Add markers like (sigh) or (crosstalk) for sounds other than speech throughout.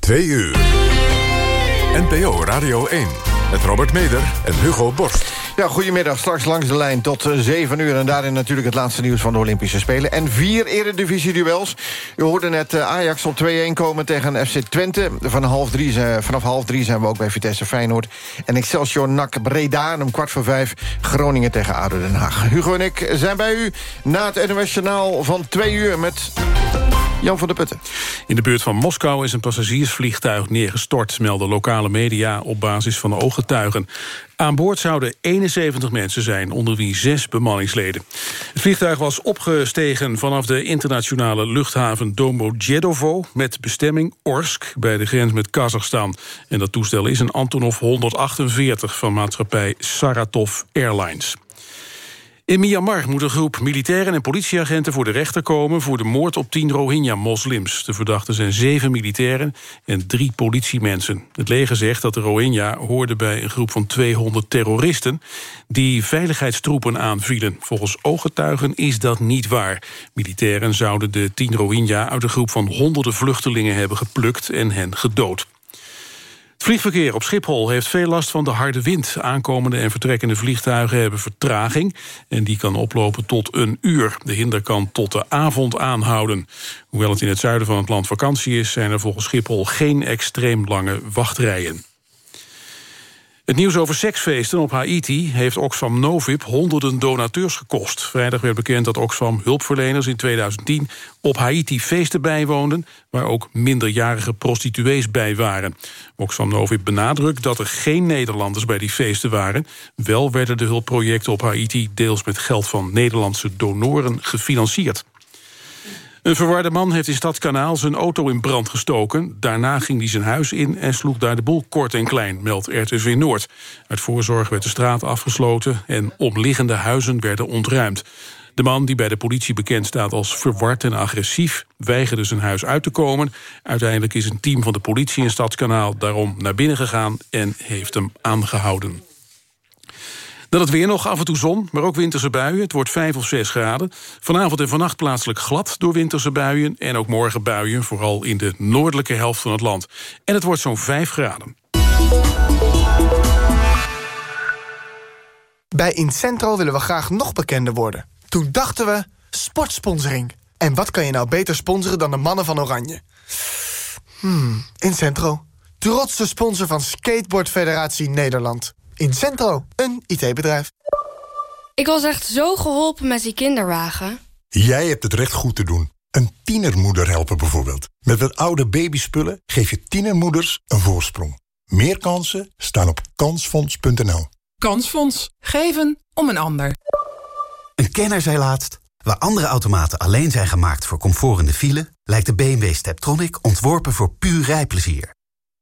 2 uur. NPO Radio 1 met Robert Meder en Hugo Borst. Ja, goedemiddag. Straks langs de lijn tot 7 uur. En daarin natuurlijk het laatste nieuws van de Olympische Spelen. En vier eredivisie-duels. U hoorde net eh, Ajax op 2-1 komen tegen FC Twente. Van half drie zijn, vanaf half drie zijn we ook bij Vitesse Feyenoord. En Excelsior NAC Breda. En om kwart voor vijf Groningen tegen ADO Den Haag. Hugo en ik zijn bij u na het NOS van 2 uur met... Jan van der Putten. In de buurt van Moskou is een passagiersvliegtuig neergestort... melden lokale media op basis van ooggetuigen. Aan boord zouden 71 mensen zijn, onder wie zes bemanningsleden. Het vliegtuig was opgestegen vanaf de internationale luchthaven Domodedovo... met bestemming Orsk bij de grens met Kazachstan. En dat toestel is een Antonov 148 van maatschappij Saratov Airlines. In Myanmar moet een groep militairen en politieagenten voor de rechter komen... voor de moord op tien Rohingya-moslims. De verdachten zijn zeven militairen en drie politiemensen. Het leger zegt dat de Rohingya hoorden bij een groep van 200 terroristen... die veiligheidstroepen aanvielen. Volgens ooggetuigen is dat niet waar. Militairen zouden de tien Rohingya uit een groep van honderden vluchtelingen hebben geplukt... en hen gedood. Vliegverkeer op Schiphol heeft veel last van de harde wind. Aankomende en vertrekkende vliegtuigen hebben vertraging... en die kan oplopen tot een uur. De hinder kan tot de avond aanhouden. Hoewel het in het zuiden van het land vakantie is... zijn er volgens Schiphol geen extreem lange wachtrijen. Het nieuws over seksfeesten op Haiti heeft Oxfam Novib honderden donateurs gekost. Vrijdag werd bekend dat Oxfam hulpverleners in 2010 op Haiti feesten bijwoonden... waar ook minderjarige prostituees bij waren. Oxfam Novib benadrukt dat er geen Nederlanders bij die feesten waren. Wel werden de hulpprojecten op Haiti deels met geld van Nederlandse donoren gefinancierd. Een verwarde man heeft in Stadskanaal zijn auto in brand gestoken. Daarna ging hij zijn huis in en sloeg daar de boel kort en klein, meldt RTV Noord. Uit voorzorg werd de straat afgesloten en omliggende huizen werden ontruimd. De man, die bij de politie bekend staat als verward en agressief... weigerde zijn huis uit te komen. Uiteindelijk is een team van de politie in Stadskanaal daarom naar binnen gegaan... en heeft hem aangehouden. Dan het weer nog, af en toe zon, maar ook winterse buien. Het wordt 5 of 6 graden. Vanavond en vannacht plaatselijk glad door winterse buien... en ook morgen buien, vooral in de noordelijke helft van het land. En het wordt zo'n 5 graden. Bij Incentro willen we graag nog bekender worden. Toen dachten we, sportsponsoring. En wat kan je nou beter sponsoren dan de mannen van Oranje? Hmm, Incentro. Trotse sponsor van Skateboard Federatie Nederland. Incentro, een IT-bedrijf. Ik was echt zo geholpen met die kinderwagen. Jij hebt het recht goed te doen. Een tienermoeder helpen bijvoorbeeld. Met wat oude babyspullen geef je tienermoeders een voorsprong. Meer kansen staan op kansfonds.nl. Kansfonds. Geven om een ander. Een kenner zei laatst... waar andere automaten alleen zijn gemaakt voor comfort in de file... lijkt de BMW Steptronic ontworpen voor puur rijplezier.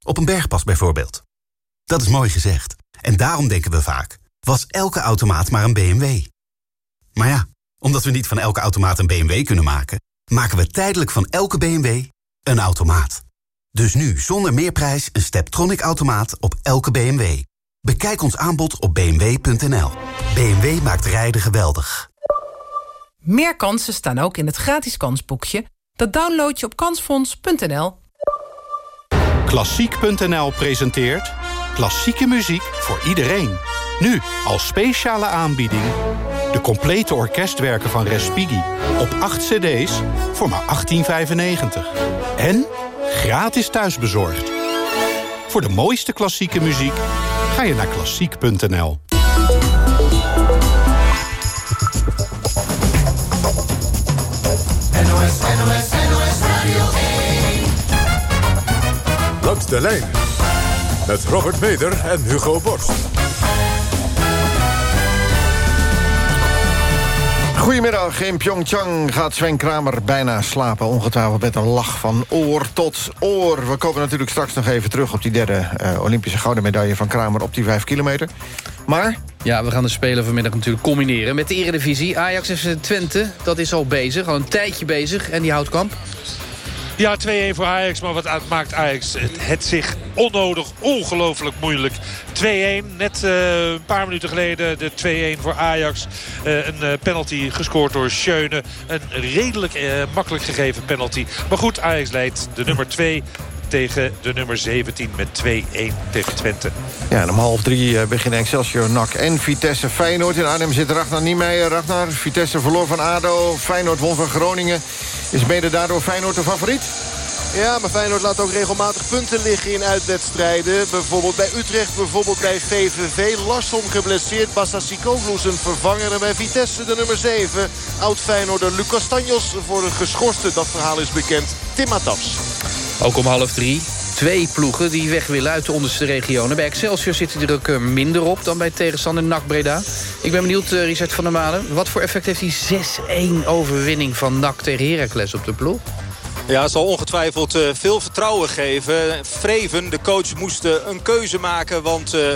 Op een bergpas bijvoorbeeld. Dat is mooi gezegd. En daarom denken we vaak, was elke automaat maar een BMW? Maar ja, omdat we niet van elke automaat een BMW kunnen maken... maken we tijdelijk van elke BMW een automaat. Dus nu zonder meerprijs een Steptronic-automaat op elke BMW. Bekijk ons aanbod op bmw.nl. BMW maakt rijden geweldig. Meer kansen staan ook in het gratis kansboekje. Dat download je op kansfonds.nl. Klassiek.nl presenteert... Klassieke muziek voor iedereen. Nu als speciale aanbieding... de complete orkestwerken van Respighi op 8 cd's voor maar 18,95. En gratis thuisbezorgd. Voor de mooiste klassieke muziek ga je naar klassiek.nl. NOS, NOS, NOS Radio 1. Langs de lijn met Robert Meder en Hugo Borst. Goedemiddag. In Pyeongchang gaat Sven Kramer bijna slapen. Ongetwijfeld met een lach van oor tot oor. We komen natuurlijk straks nog even terug op die derde uh, Olympische gouden medaille van Kramer op die vijf kilometer. Maar... Ja, we gaan de Spelen vanmiddag natuurlijk combineren met de Eredivisie. Ajax FC Twente, dat is al bezig, al een tijdje bezig. En die houdt kamp. Ja, 2-1 voor Ajax. Maar wat maakt Ajax het, zich onnodig, ongelooflijk moeilijk. 2-1, net uh, een paar minuten geleden de 2-1 voor Ajax. Uh, een uh, penalty gescoord door Schöne. Een redelijk makkelijk gegeven penalty. Maar goed, Ajax leidt de nummer 2 tegen de nummer 17 met 2-1 tegen Twente. Ja, om half drie beginnen Excelsior, NAC en Vitesse Feyenoord. In Arnhem zit Ragnar Niemeyer. Ragnar, Vitesse verloor van ADO. Feyenoord won van Groningen. Is mede daardoor Feyenoord de favoriet? Ja, maar Feyenoord laat ook regelmatig punten liggen in uitwedstrijden. Bijvoorbeeld bij Utrecht, bijvoorbeeld bij VVV. Larsson geblesseerd, Basasikoglu zijn vervanger. En bij Vitesse de nummer 7, oud-Feyenoorder Lucas Tanjos voor een geschorste. Dat verhaal is bekend. Tim Matas. Ook om half drie. Twee ploegen die weg willen uit de onderste regionen. Bij Excelsior zit hij er eh, minder op dan bij tegenstander NAC Breda. Ik ben benieuwd, uh, Richard van der Malen. Wat voor effect heeft die 6-1 overwinning van NAC tegen Heracles op de ploeg? Ja, het zal ongetwijfeld uh, veel vertrouwen geven. Freven, de coach, moest een keuze maken. Want uh,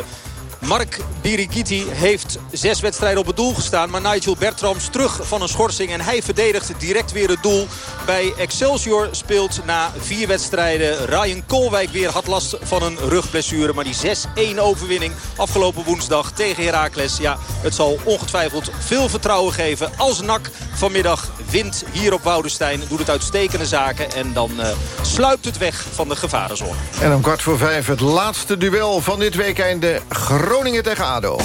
Mark Birigiti heeft zes wedstrijden op het doel gestaan. Maar Nigel Bertrams terug van een schorsing. En hij verdedigt direct weer het doel. Bij Excelsior speelt na vier wedstrijden Ryan Kolwijk weer. Had last van een rugblessure. Maar die 6-1 overwinning afgelopen woensdag tegen Heracles. Ja, het zal ongetwijfeld veel vertrouwen geven. Als NAC vanmiddag wint hier op Woudenstein. Doet het uitstekende zaken. En dan uh, sluipt het weg van de gevarenzone. En om kwart voor vijf het laatste duel van dit weekend. De Groningen tegen ADO.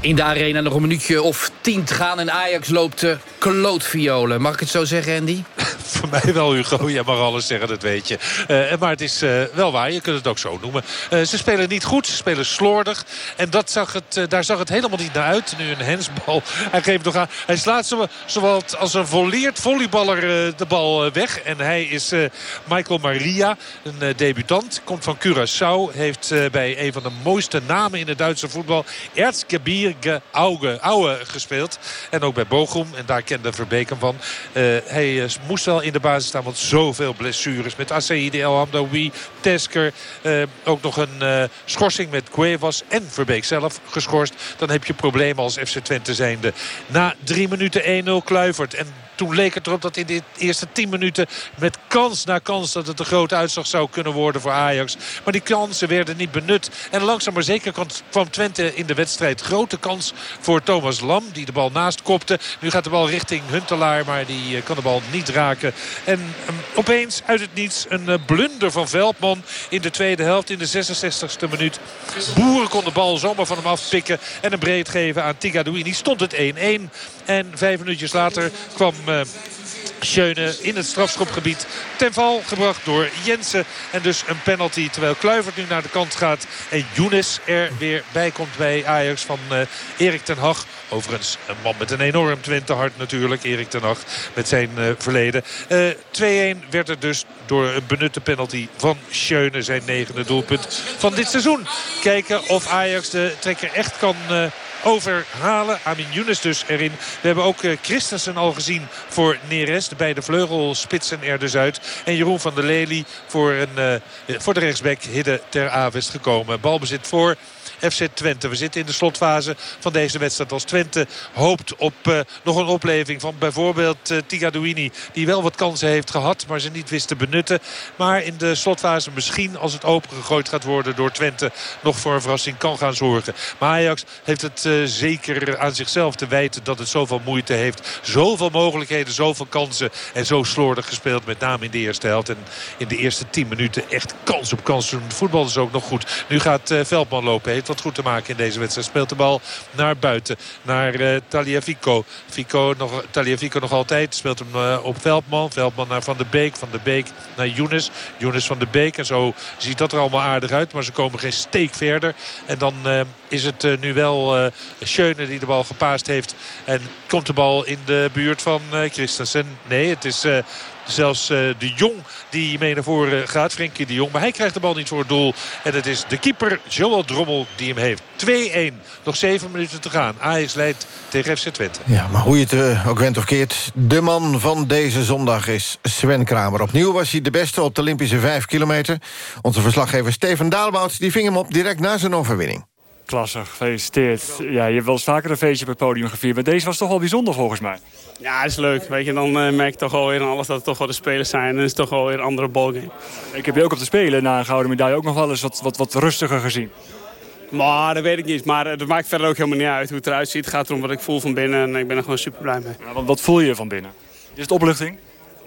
In de arena nog een minuutje of tien te gaan en Ajax loopt de klootviolen. Mag ik het zo zeggen, Andy? (laughs) (laughs) Voor mij wel, Hugo. Jij mag alles zeggen, dat weet je. Uh, maar het is uh, wel waar, je kunt het ook zo noemen. Uh, ze spelen niet goed, ze spelen slordig. En dat zag het, daar zag het helemaal niet naar uit. Nu een hensbal. (laughs) Hij geeft nog aan. Hij slaat zo, zowel als een volleerd volleyballer de bal weg. En hij is Michael Maria, een debutant. Komt van Curaçao. Heeft bij een van de mooiste namen in het Duitse voetbal... Erzgebirge Auge gespeeld. En ook bij Bochum. En daar kende Verbeek hem van. hij moest wel in de basis staan. Want zoveel blessures met Asaidi El Tesker. Uh, ook nog een uh, schorsing met Cuevas en Verbeek zelf geschorst. Dan heb je problemen als FC Twente zijnde. Na drie minuten 1-0 Kluivert. En toen leek het erop dat in de eerste 10 minuten met kans na kans dat het een grote uitslag zou kunnen worden voor Ajax. Maar die kansen werden niet benut. En langzaam maar zeker kwam Twente in de wedstrijd. Grote kans voor Thomas Lam die de bal naast kopte. Nu gaat de bal richting Huntelaar maar die kan de bal niet raken. En um, opeens uit het niets een uh, blunder van Veldman in de tweede helft in de 66e minuut. Boeren kon de bal zomaar van hem afpikken en een breed geven aan Tigadouini. Stond het 1-1 en vijf minuutjes later kwam... Uh, Schöne in het strafschopgebied ten val gebracht door Jensen. En dus een penalty terwijl Kluivert nu naar de kant gaat. En Younes er weer bij komt bij Ajax van uh, Erik ten Hag. Overigens een man met een enorm Twente-hart natuurlijk. Erik ten Hag met zijn uh, verleden. Uh, 2-1 werd het dus door een benutte penalty van Schöne. Zijn negende doelpunt van dit seizoen. Kijken of Ajax de trekker echt kan overhalen. Amin Younes dus erin. We hebben ook uh, Christensen al gezien voor Neres. De beide vleugelspitsen er dus uit. En Jeroen van der Lely voor, een, uh, voor de rechtsback Hidde ter Avest gekomen. Balbezit voor FC Twente. We zitten in de slotfase van deze wedstrijd. Als Twente hoopt op uh, nog een opleving van bijvoorbeeld uh, Tigadouini. Die wel wat kansen heeft gehad, maar ze niet wist te benutten. Maar in de slotfase misschien als het opengegooid gaat worden door Twente... nog voor een verrassing kan gaan zorgen. Maar Ajax heeft het uh, zeker aan zichzelf te wijten dat het zoveel moeite heeft. Zoveel mogelijkheden, zoveel kansen en zo slordig gespeeld. Met name in de eerste helft. En in de eerste tien minuten echt kans op kans. Het voetbal is ook nog goed. Nu gaat Veldman lopen. Heeft wat goed te maken in deze wedstrijd. Speelt de bal naar buiten. Naar uh, Taliafico. Fico nog, nog altijd. Speelt hem uh, op Veldman. Veldman naar Van de Beek. Van de Beek naar Younes. Younes van de Beek. En zo ziet dat er allemaal aardig uit. Maar ze komen geen steek verder. En dan uh, is het nu wel Schöne die de bal gepaast heeft. En komt de bal in de buurt van Christensen. Nee, het is... Zelfs uh, de Jong die mee naar voren gaat. Frenkie de Jong. Maar hij krijgt de bal niet voor het doel. En het is de keeper Joel Drommel die hem heeft. 2-1. Nog 7 minuten te gaan. Ajax leidt tegen FC Twente. Ja, maar hoe je het uh, ook went of keert. De man van deze zondag is Sven Kramer. Opnieuw was hij de beste op de Olympische 5 kilometer. Onze verslaggever Steven Daalbouts die ving hem op direct na zijn overwinning. Klasse, gefeliciteerd. Ja, je hebt wel eens vaker een feestje op het podium gevierd... maar deze was toch wel bijzonder volgens mij. Ja, dat is leuk. Weet je, dan uh, merk je toch wel weer aan alles dat het toch wel de spelers zijn. En het is toch wel weer een andere ballgame. Ik heb je ook op de Spelen na een gouden medaille ook nog wel eens wat, wat, wat rustiger gezien. Maar dat weet ik niet. Maar dat maakt verder ook helemaal niet uit hoe het eruit ziet. Het gaat erom wat ik voel van binnen en ik ben er gewoon super blij mee. Ja, wat voel je van binnen? Is het opluchting?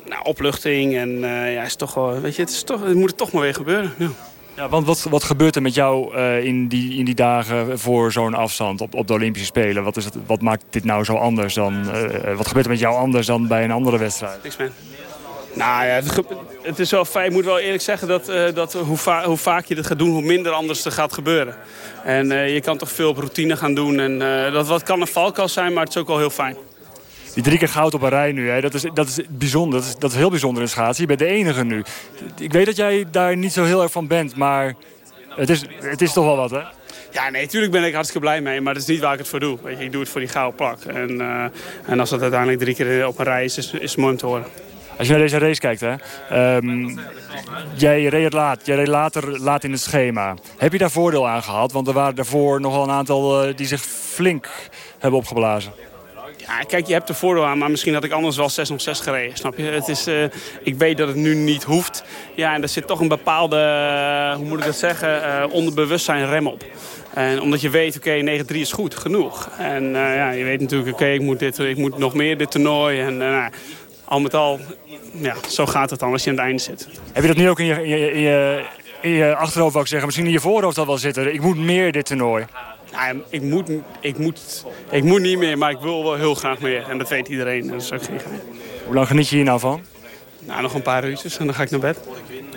Nou, opluchting en uh, ja, is toch wel, weet je, het, is toch, het moet toch maar weer gebeuren. Ja. Ja, want wat, wat gebeurt er met jou uh, in, die, in die dagen voor zo'n afstand op, op de Olympische Spelen? Wat, is het, wat maakt dit nou zo anders dan... Uh, wat gebeurt er met jou anders dan bij een andere wedstrijd? Niks. Nou ja, het, het, is wel fijn. Ik moet wel eerlijk zeggen dat, dat hoe, va hoe, vaak je dit gaat doen, hoe minder anders er gaat gebeuren. En je kan toch veel op routine gaan doen. En dat wat kan een valkuil zijn, maar het is ook wel heel fijn. Die drie keer goud op een rij nu, hè, dat, is, dat is bijzonder. Dat is, dat is heel bijzonder in schaatsen. Je bent de enige nu. Ik weet dat jij daar niet zo heel erg van bent, maar het is, het is toch wel wat, hè? Ja, nee, natuurlijk ben ik hartstikke blij mee, maar dat is niet waar ik het voor doe. Weet je, ik doe het voor die gouden plak. En, uh, en als dat uiteindelijk drie keer op een rij is, is, is het mooi om te horen. Als je naar deze race kijkt, hè, um, jij reed laat, jij reed later laat in het schema. Heb je daar voordeel aan gehad? Want er waren daarvoor nogal een aantal uh, die zich flink hebben opgeblazen. Kijk, je hebt er voordeel aan, maar misschien had ik anders wel 6 nog 6 gereden. Snap je? Het is, uh, ik weet dat het nu niet hoeft. Ja, en er zit toch een bepaalde, uh, hoe moet ik dat zeggen, uh, onderbewustzijn rem op. En omdat je weet, oké, okay, 9-3 is goed, genoeg. En ja, je weet natuurlijk, oké, ik, moet dit, ik moet nog meer dit toernooi. En nou, al met al, ja, zo gaat het dan als je aan het einde zit. Heb je dat nu ook in je, in je, in je, achterhoofd, ik zeggen, misschien in je voorhoofd al wel zitten? Ik moet meer dit toernooi. Nou, ik, moet, ik, moet, ik moet niet meer, maar ik wil wel heel graag meer. En dat weet iedereen. Dat is ook geen geheim. Hoe lang geniet je hier nou van? Nou, nog een paar uurtjes en dan ga ik naar bed.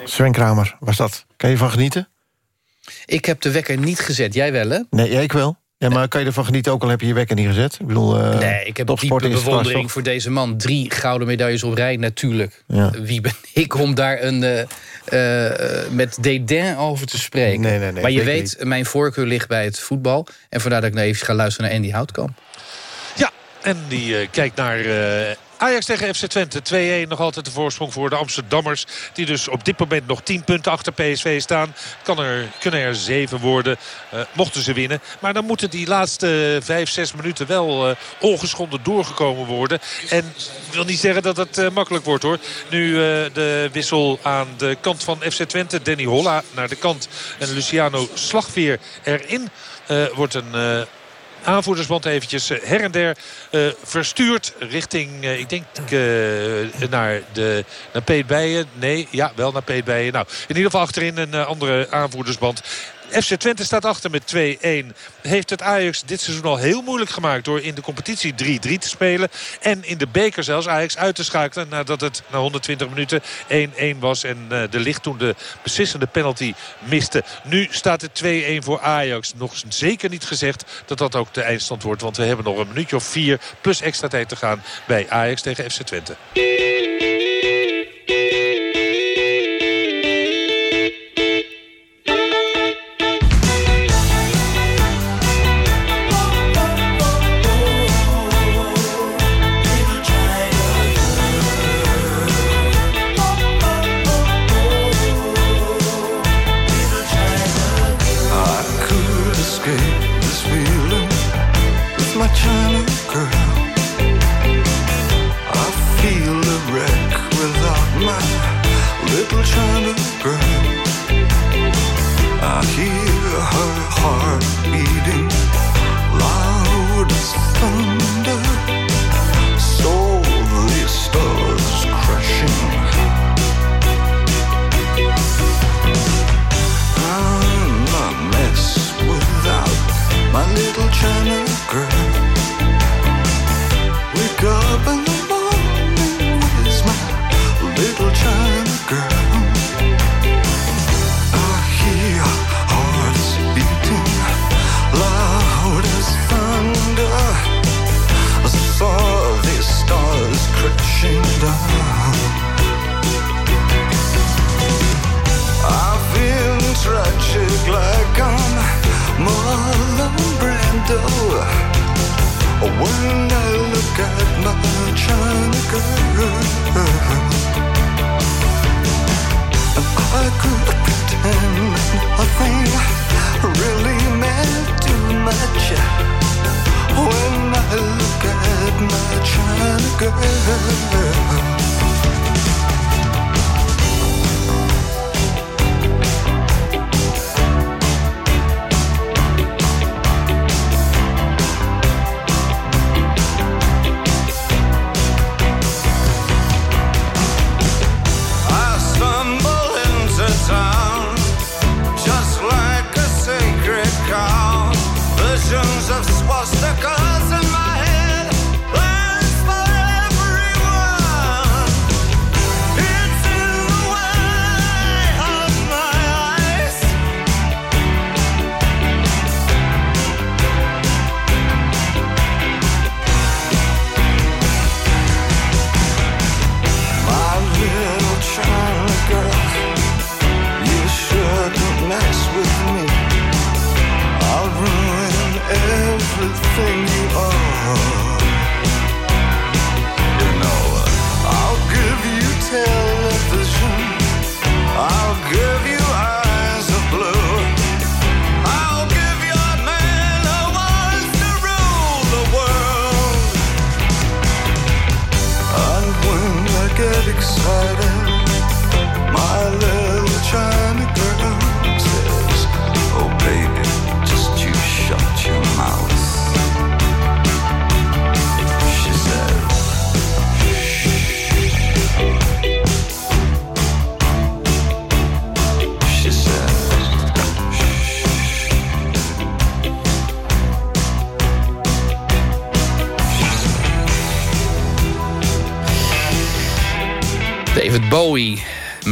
Sven Kramer, was dat? Kan je van genieten? Ik heb de wekker niet gezet. Jij wel, hè? Nee, ja, ik wel. Ja, maar kan je ervan genieten, ook al heb je je wekker niet gezet? Ik bedoel, uh, nee, ik heb diepe bewondering voor deze man. Drie gouden medailles op rij, natuurlijk. Ja. Wie ben (laughs) ik om daar een, uh, uh, met dédain over te spreken? Nee, nee, nee, maar je weet, niet. mijn voorkeur ligt bij het voetbal. En vandaar dat ik nou even ga luisteren naar Andy Houtkamp. Ja, en die kijkt naar Ajax tegen FC Twente. 2-1 nog altijd de voorsprong voor de Amsterdammers. Die dus op dit moment nog 10 punten achter PSV staan. Kan er, kunnen er 7 worden. Uh, mochten ze winnen. Maar dan moeten die laatste 5, 6 minuten wel uh, ongeschonden doorgekomen worden. En ik wil niet zeggen dat het makkelijk wordt hoor. Nu de wissel aan de kant van FC Twente. Danny Holla naar de kant. En Luciano Slagveer erin. wordt een aanvoerdersband eventjes her en der uh, verstuurd richting, uh, ik denk naar, de, naar Peet. Nee, ja, wel naar Peet Bijen. Nou, in ieder geval achterin een andere aanvoerdersband. FC Twente staat achter met 2-1. Heeft het Ajax dit seizoen al heel moeilijk gemaakt... door in de competitie 3-3 te spelen. En in de beker zelfs Ajax uit te schakelen... nadat het na 120 minuten 1-1 was. En uh, de licht toen de beslissende penalty miste. Nu staat het 2-1 voor Ajax. Nog zeker niet gezegd dat dat ook de eindstand wordt. Want we hebben nog een minuutje of vier plus extra tijd te gaan... bij Ajax tegen FC Twente.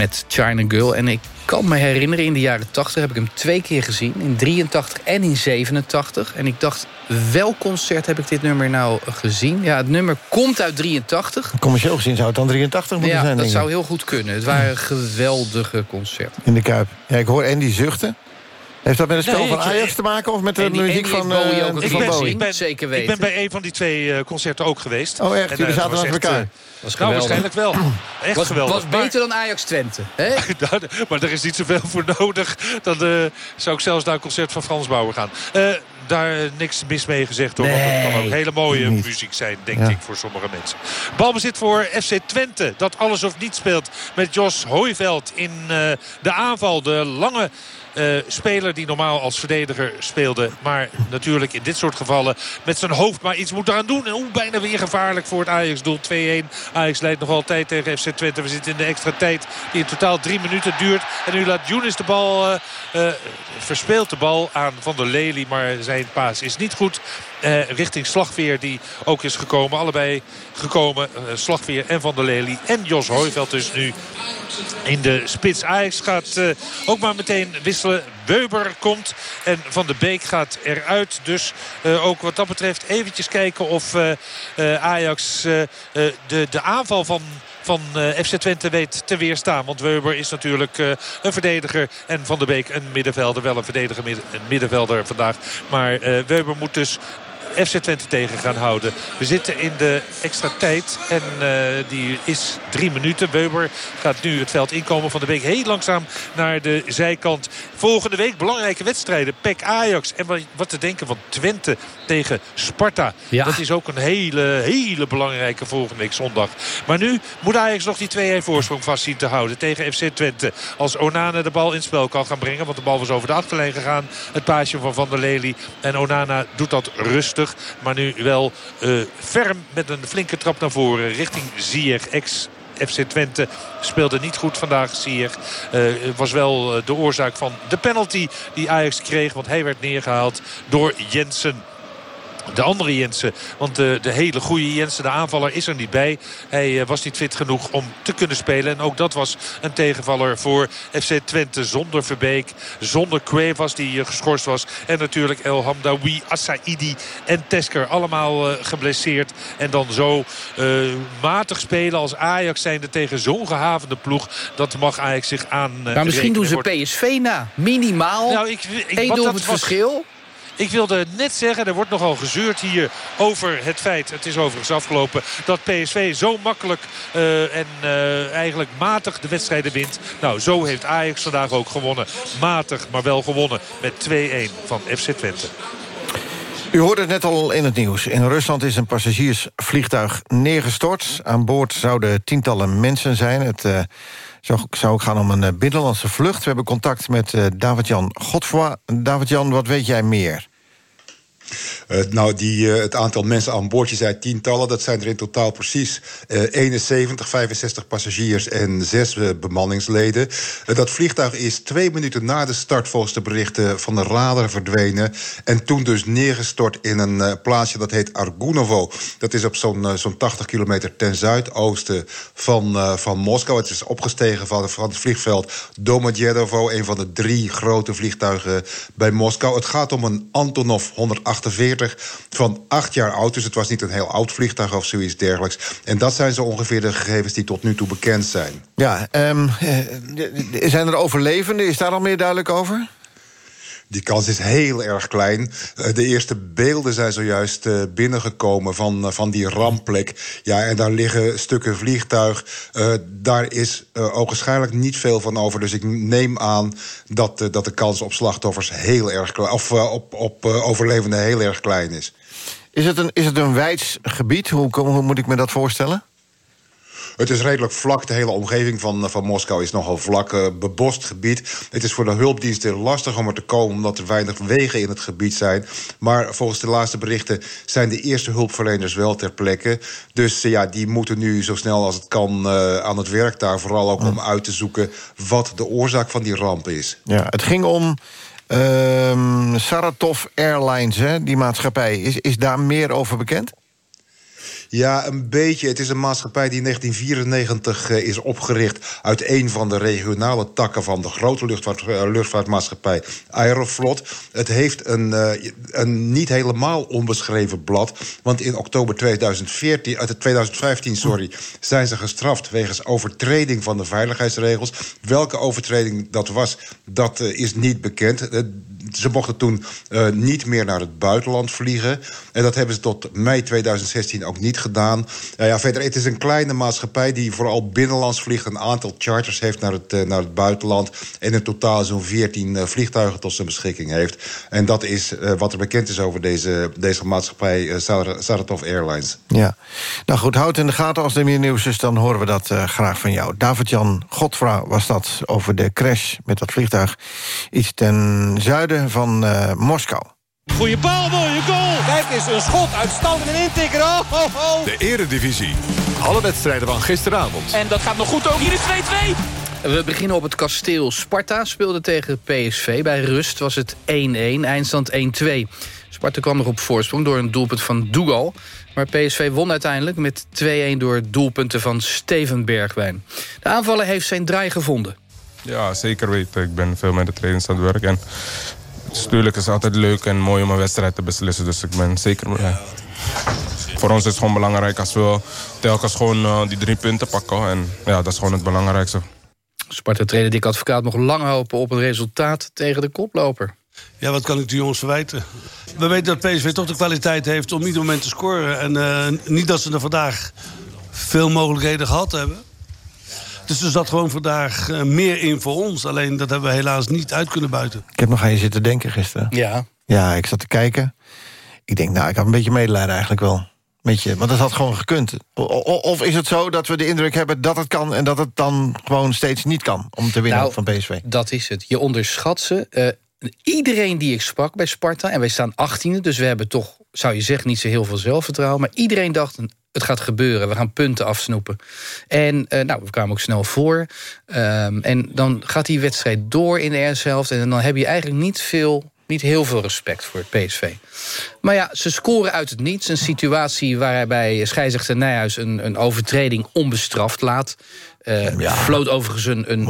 Met China Girl. En ik kan me herinneren, in de jaren 80 heb ik hem twee keer gezien. In 83 en in 87. En ik dacht, welk concert heb ik dit nummer nou gezien? Ja, het nummer komt uit 83. Commercieel gezien zou het dan 83 moeten Ja, zijn, dat denk ik. zou heel goed kunnen. Het waren geweldige concerten. In de Kuip. Ja, ik hoor Andy zuchten. Heeft dat met het spel Nee, van ik- Ajax te maken of met de muziek van, Bowie eh, ook een van keer Bowie? gezien. ben, Zeker Ik weten. ben bij een van die twee eh, concerten ook geweest. Oh, echt? En, Jullie eh, zaten naast elkaar? Was nou, waarschijnlijk wel. (clears throat) Echt was, geweldig. was beter dan Ajax Twente. (laughs) Hè? Maar, maar er is niet zoveel voor nodig. Dan eh, zou ik zelfs naar een concert van Frans Bauer gaan. Eh, daar niks mis mee gezegd hoor. Want het kan ook hele mooie Niet. muziek zijn, denk Ja. ik, voor sommige mensen. Balbezit voor FC Twente. Dat alles of niet speelt met Jos Hooiveld in eh, de aanval. De lange eh, speler die normaal als verdediger speelde. Maar natuurlijk in dit soort gevallen met zijn hoofd maar iets moet eraan doen. En oeh, bijna weer gevaarlijk voor het Ajax-doel. 2-1. Ajax leidt nog altijd tegen FC Twente. We zitten in de extra tijd die in totaal drie minuten duurt. En nu laat Younes de bal, eh, eh, verspeelt de bal aan Van der Lely. Maar zijn paas is niet goed. Eh, richting Slagveer die ook is gekomen. Allebei gekomen. eh, Slagveer en Van der Lely. En Jos Hooiveld dus nu in de spits. Ajax gaat eh, ook maar meteen wisselen. Weber komt en Van de Beek gaat eruit. Dus eh, ook wat dat betreft eventjes kijken of eh, eh, Ajax de, de aanval van van FC Twente weet te weerstaan. Want Weber is natuurlijk een verdediger. En Van der Beek een middenvelder. Wel een verdediger middenvelder vandaag. Maar Weber moet dus FC Twente tegen gaan houden. We zitten in de extra tijd. En eh, die is drie minuten. Weber gaat nu het veld inkomen. Van de Beek heel langzaam naar de zijkant. Volgende week belangrijke wedstrijden. PEC Ajax. En wat- wat te denken van Twente tegen Sparta. Ja. Dat is ook een hele, hele belangrijke volgende week zondag. Maar nu moet Ajax nog die 2-1 voorsprong vast zien te houden tegen FC Twente. Als Onana de bal in het spel kan gaan brengen. Want de bal was over de achterlijn gegaan. Het paasje van Van der Lely. En Onana doet dat rustig. Maar nu wel eh, ferm met een flinke trap naar voren. Richting Ziyech, ex FC Twente speelde niet goed vandaag. Ziyech eh, was wel eh, de oorzaak van de penalty die Ajax kreeg. Want hij werd neergehaald door Jensen. De andere Jensen, want de, de hele goede Jensen, de aanvaller, is er niet bij. Hij eh, was niet fit genoeg om te kunnen spelen. En ook dat was een tegenvaller voor FC Twente. Zonder Verbeek, zonder Cuevas die eh, geschorst was. En natuurlijk El Hamdawi, Assaidi en Tesker. Allemaal eh, geblesseerd. En dan zo matig spelen als Ajax zijnde tegen zo'n gehavende ploeg. Dat mag Ajax zich aan Maar misschien doen ze. PSV na. Minimaal. Nou, ik, ik, Eén wat dat doelpunt was- verschil. Ik wilde net zeggen, er wordt nogal gezeurd hier over het feit... het is overigens afgelopen, dat PSV zo makkelijk eh, en eh, eigenlijk matig de wedstrijden wint. Nou, zo heeft Ajax vandaag ook gewonnen. Matig, maar wel gewonnen met 2-1 van FC Twente. U hoorde het net al in het nieuws. In Rusland is een passagiersvliegtuig neergestort. Aan boord zouden tientallen mensen zijn. Het eh, zou, zou ook gaan om een eh, binnenlandse vlucht. We hebben contact met eh, David-Jan Godfroy. David-Jan, wat weet jij meer? Eh, nou, die, eh, het aantal mensen aan boord, je zei tientallen. Dat zijn er in totaal precies eh 71, 65 passagiers en zes eh, bemanningsleden. Eh, dat vliegtuig is twee minuten na de start volgens de berichten van de radar verdwenen. En toen dus neergestort in een eh, plaatsje dat heet Argunovo. Dat is op zo'n eh, zo'n 80 kilometer ten zuidoosten van, eh, van Moskou. Het is opgestegen van, van het vliegveld Domodedovo. Een van de drie grote vliegtuigen bij Moskou. Het gaat om een Antonov 148 van acht jaar oud. Dus het was niet een heel oud vliegtuig of zoiets dergelijks. En dat zijn zo ongeveer de gegevens die tot nu toe bekend zijn. Ja, ehm, eh, zijn er overlevenden? Is daar al meer duidelijk over? Die kans is heel erg klein. Eh, de eerste beelden zijn zojuist eh, binnengekomen van, eh, van die rampplek. Ja, en daar liggen stukken vliegtuig. Daar is uh, ogenschijnlijk niet veel van over. Dus ik neem aan dat, dat de kans op slachtoffers heel erg klein... of op, op overlevenden heel erg klein is. Is het een, is het een wijds gebied? Hoe, hoe moet ik me dat voorstellen? Het is redelijk vlak. De hele omgeving van, van Moskou is nogal vlak, eh, bebost gebied. Het is voor de hulpdiensten lastig om er te komen... omdat er weinig wegen in het gebied zijn. Maar volgens de laatste berichten zijn de eerste hulpverleners wel ter plekke. Dus eh, ja, die moeten nu zo snel als het kan eh, aan het werk daar. Vooral ook om uit te zoeken wat de oorzaak van die ramp is. Ja, het ging om ehm Saratov Airlines, hè, die maatschappij. Is, is daar meer over bekend? Ja, een beetje. Het is een maatschappij die in 1994 eh, is opgericht... uit een van de regionale takken van de grote luchtvaart, eh, luchtvaartmaatschappij Aeroflot. Het heeft een, eh, een niet helemaal onbeschreven blad. Want in oktober 2014, uh, 2015 sorry, zijn ze gestraft... wegens overtreding van de veiligheidsregels. Welke overtreding dat was, dat is niet bekend. Ze mochten toen eh, niet meer naar het buitenland vliegen. En dat hebben ze tot mei 2016 ook niet gedaan. Nou ja, verder, het is een kleine maatschappij die vooral binnenlands vliegt. Een aantal charters heeft naar het, eh, naar het buitenland. En in totaal zo'n 14 eh, vliegtuigen tot zijn beschikking heeft. En dat is wat er bekend is over deze, deze maatschappij, Sar- Saratov Airlines. Ja. Nou goed, houd in de gaten. Als er meer nieuws is, dan horen we dat graag van jou. David-Jan Godfra was dat over de crash met dat vliegtuig. Iets ten zuiden van eh, Moskou. Goeie bal, mooie goal. Kijk eens, een schot, uitstand en een intikker. Oh, ho. De Eredivisie. Alle wedstrijden van gisteravond. En dat gaat nog goed ook. Hier is 2-2. We beginnen op het kasteel. Sparta speelde tegen PSV. Bij rust was het 1-1, eindstand 1-2. Sparta kwam nog op voorsprong door een doelpunt van Dougal. Maar PSV won uiteindelijk met 2-1 door doelpunten van Steven Bergwijn. De aanvaller heeft zijn draai gevonden. Ja, zeker weten. Ik ben veel met de trainers aan het werk. En natuurlijk is het altijd leuk en mooi om een wedstrijd te beslissen. Dus ik ben zeker blij. Voor ons is het gewoon belangrijk als we telkens gewoon eh, die drie punten pakken. En ja, dat is gewoon het belangrijkste. Sparta-trainer Dick Advocaat nog lang hopen op een resultaat tegen de koploper. Ja, wat kan ik de jongens verwijten? We weten dat PSV toch de kwaliteit heeft om ieder moment te scoren. En eh, niet dat ze er vandaag veel mogelijkheden gehad hebben. Dus er zat gewoon vandaag eh, meer in voor ons. Alleen dat hebben we helaas niet uit kunnen buiten. Ik heb nog aan je zitten denken gisteren. Ja. Ja, ik zat te kijken. Ik denk, nou, ik had een beetje medelijden eigenlijk wel. Beetje, want dat had gewoon gekund. Of is het zo dat we de indruk hebben dat het kan... en dat het dan gewoon steeds niet kan om te winnen Nou, van PSV? Dat is het. Je onderschat ze. Eh, iedereen die ik sprak bij Sparta... en wij staan 18e, dus we hebben toch, zou je zeggen... niet zo heel veel zelfvertrouwen. Maar iedereen dacht, het gaat gebeuren. We gaan punten afsnoepen. En eh, nou, we kwamen ook snel voor. Ehm, en dan gaat die wedstrijd door in de eerste helft... en dan heb je eigenlijk niet veel... Niet heel veel respect voor het PSV. Maar ja, ze scoren uit het niets. Een situatie waarbij scheidsrechter Nijhuis een, een overtreding onbestraft laat. Eh Floot overigens een... een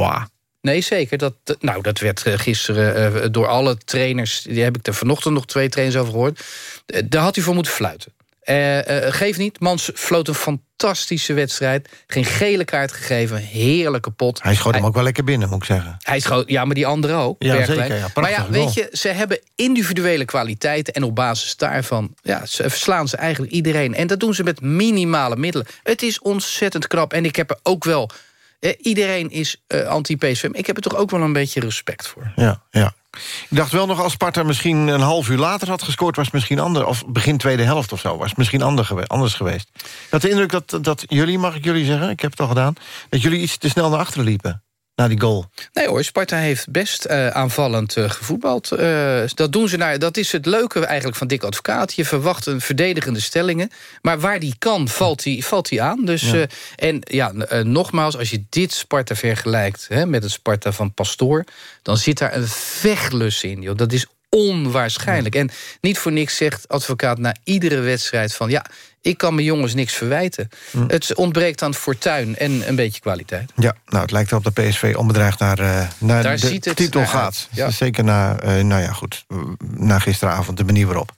Nee, zeker. Dat, nou, dat werd eh, gisteren eh, door alle trainers... die heb ik er vanochtend nog twee trainers over gehoord. Eh, daar had hij voor moeten fluiten. Eh, eh, geef niet, Mans floot een fantastische wedstrijd. Geen gele kaart gegeven, heerlijke pot. Hij schoot hem ook wel lekker binnen, moet ik zeggen. Hij schoot, ja, maar die andere ook. Ja, Bergwijn. zeker, ja, maar ja, weet je, ze hebben individuele kwaliteiten... en op basis daarvan ja, ze verslaan ze eigenlijk iedereen. En dat doen ze met minimale middelen. Het is ontzettend knap. En ik heb er ook wel... Eh, iedereen is anti-PSV. Ik heb er toch ook wel een beetje respect voor. Ja, ja. Ik dacht wel nog als Sparta misschien een half uur later had gescoord... was het misschien anders, of begin tweede helft of zo... was het misschien anders geweest. Had de indruk dat, dat jullie, mag ik jullie zeggen, ik heb het al gedaan... dat jullie iets te snel naar achteren liepen, na die goal. Nee hoor, Sparta heeft best eh, aanvallend eh, gevoetbald. Eh, dat, doen ze naar, dat is het leuke eigenlijk van Dick Advocaat. Je verwacht een verdedigende stellingen. Maar waar die kan, valt die, valt die aan. Dus, Ja. en ja, nogmaals, als je dit Sparta vergelijkt... Hè, met het Sparta van Pastoor... dan zit daar een vechtlus in. Joh. Dat is onwaarschijnlijk. En niet voor niks zegt advocaat na iedere wedstrijd van... ja, ik kan mijn jongens niks verwijten. Het ontbreekt aan fortuin en een beetje kwaliteit. Ja, nou, het lijkt erop dat PSV onbedreigd naar, eh, naar Daar de ziet het titel naar gaat. ja. Zeker na, eh, nou ja, goed, na gisteravond, de manier waarop.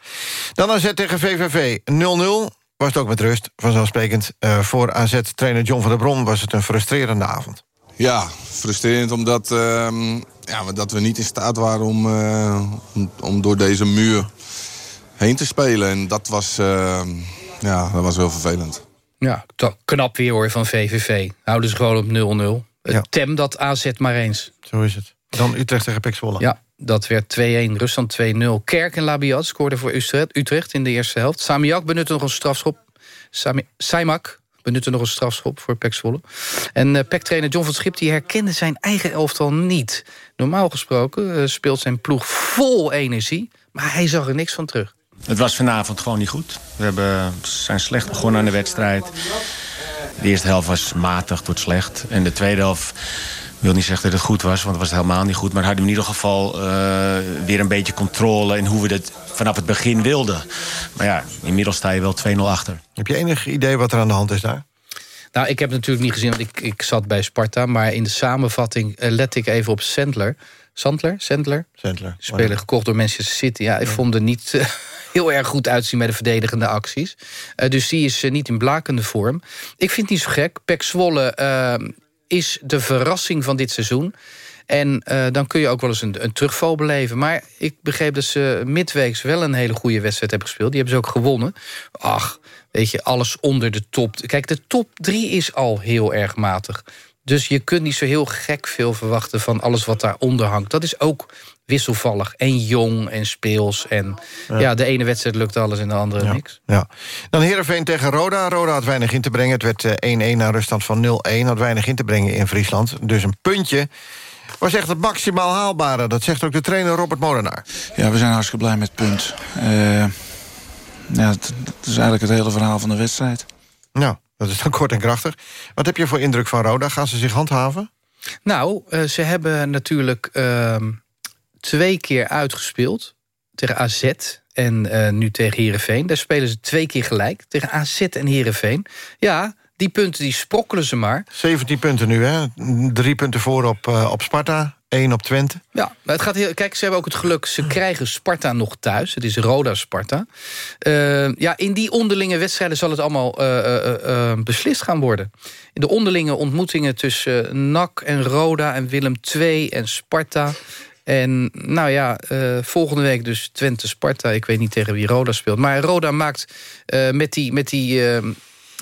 Dan AZ tegen VVV, 0-0. Was het ook met rust, vanzelfsprekend. Eh, voor AZ-trainer John van der Brom was het een frustrerende avond. Ja, frustrerend omdat ehm, ja, dat we niet in staat waren om, eh, om, om door deze muur heen te spelen. En dat was, eh, ja, dat was heel vervelend. Ja, knap weer hoor van VVV. Houden ze gewoon op 0-0. Het Tem dat AZ maar eens. Zo is het. Dan Utrecht tegen Pek Zwolle. Ja, dat werd 2-1. Rusland 2-0. Kerk en Labiat scoorden voor Utrecht, Utrecht in de eerste helft. Samiak benutte nog een strafschop. Sami, Saimak benutte nog een strafschop voor Pek Zwolle. En eh Pek-trainer John van Schip die herkende zijn eigen elftal niet. Normaal gesproken eh, speelt zijn ploeg vol energie. Maar hij zag er niks van terug. Het was vanavond gewoon niet goed. We hebben, zijn slecht begonnen aan de wedstrijd. De eerste helft was matig tot slecht. En de tweede helft ik wil niet zeggen dat het goed was, want het was helemaal niet goed. Maar hadden we in ieder geval eh, weer een beetje controle... in hoe we het vanaf het begin wilden. Maar ja, inmiddels sta je wel 2-0 achter. Heb je enig idee wat er aan de hand is daar? Nou, ik heb het natuurlijk niet gezien, want ik, ik zat bij Sparta. Maar in de samenvatting eh, let ik even op Sandler. Sandler? Sandler? Sandler. Spelen gekocht door Manchester City. Ja, ik vond er niet eh, heel erg goed uitzien bij de verdedigende acties. Eh, dus die is eh, niet in blakende vorm. Ik vind het niet zo gek. Pek Zwolle eh, is de verrassing van dit seizoen. En dan kun je ook wel eens een, een terugval beleven. Maar ik begreep dat ze midweeks wel een hele goede wedstrijd hebben gespeeld. Die hebben ze ook gewonnen. Ach, weet je, alles onder de top. Kijk, de top drie is al heel erg matig. Dus je kunt niet zo heel gek veel verwachten van alles wat daaronder hangt. Dat is ook wisselvallig en jong en speels. En ja, Ja. de ene wedstrijd lukt alles en de andere Ja. niks. Ja. Dan Heerenveen tegen Roda. Roda had weinig in te brengen. Het werd eh, 1-1 naar ruststand van 0-1. Had weinig in te brengen in Friesland. Dus een puntje was echt het maximaal haalbare. Dat zegt ook de trainer Robert Molenaar. Ja, we zijn hartstikke blij met het punt. Eh, ja, het, het is eigenlijk het hele verhaal van de wedstrijd. Nou, dat is dan kort en krachtig. Wat heb je voor indruk van Roda? Gaan ze zich handhaven? Nou, eh, ze hebben natuurlijk ehm, twee keer uitgespeeld. Tegen AZ en eh, nu tegen Heerenveen. Daar spelen ze twee keer gelijk. Tegen AZ en Heerenveen. Ja, die punten die sprokkelen ze maar. 17 punten nu, hè? Drie punten voor op, eh, op Sparta. één op Twente. Ja, maar het gaat heel, kijk, ze hebben ook het geluk, ze krijgen Sparta nog thuis. Het is Roda-Sparta. Eh, ja, in die onderlinge wedstrijden zal het allemaal beslist gaan worden. In de onderlinge ontmoetingen tussen NAC en Roda en Willem II en Sparta... En nou ja, eh, volgende week dus Twente-Sparta. Ik weet niet tegen wie Roda speelt. Maar Roda maakt eh, met die... Met die eh,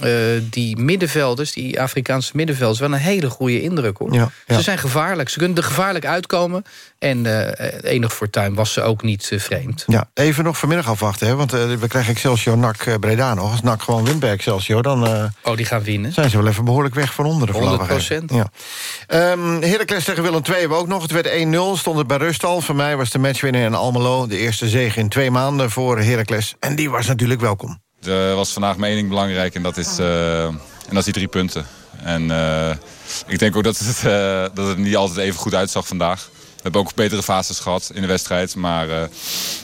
eh, die middenvelders, die Afrikaanse middenvelders... wel een hele goede indruk, hoor. Ja, ja. Ze zijn gevaarlijk. Ze kunnen er gevaarlijk uitkomen. En eh enig fortuin was ze ook niet vreemd. Ja, even nog vanmiddag afwachten, hè, want we krijgen Excelsior NAC eh, Breda nog. Als NAC gewoon wint bij Excelsior, dan Oh, die gaan winnen. zijn ze wel even behoorlijk weg van onder de 100%. Ja. Ehm Heracles tegen Willem II hebben we ook nog. Het werd 1-0, stond het bij rust al. Voor mij was de matchwinner in Almelo. De eerste zege in twee maanden voor Heracles. En die was natuurlijk welkom. Er was vandaag ding belangrijk en dat is, eh, en dat is die drie punten. En eh, ik denk ook dat het, eh, dat het niet altijd even goed uitzag vandaag. We hebben ook betere fases gehad in de wedstrijd. Maar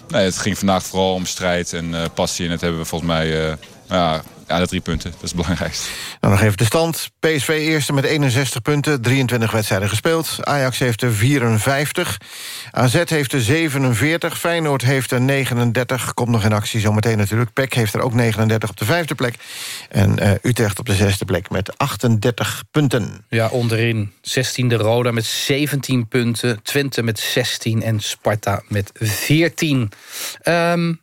nee, het ging vandaag vooral om strijd en passie. En dat hebben we volgens mij... ja, ja, de drie punten. Dat is het belangrijkste. Nou, nog even de stand. PSV eerste met 61 punten, 23 wedstrijden gespeeld. Ajax heeft er 54. AZ heeft er 47. Feyenoord heeft er 39. Komt nog in actie zometeen natuurlijk. PEC heeft er ook 39 op de vijfde plek. En eh, Utrecht op de zesde plek met 38 punten. Ja, onderin 16e Roda met 17 punten. Twente met 16 en Sparta met 14. Ehm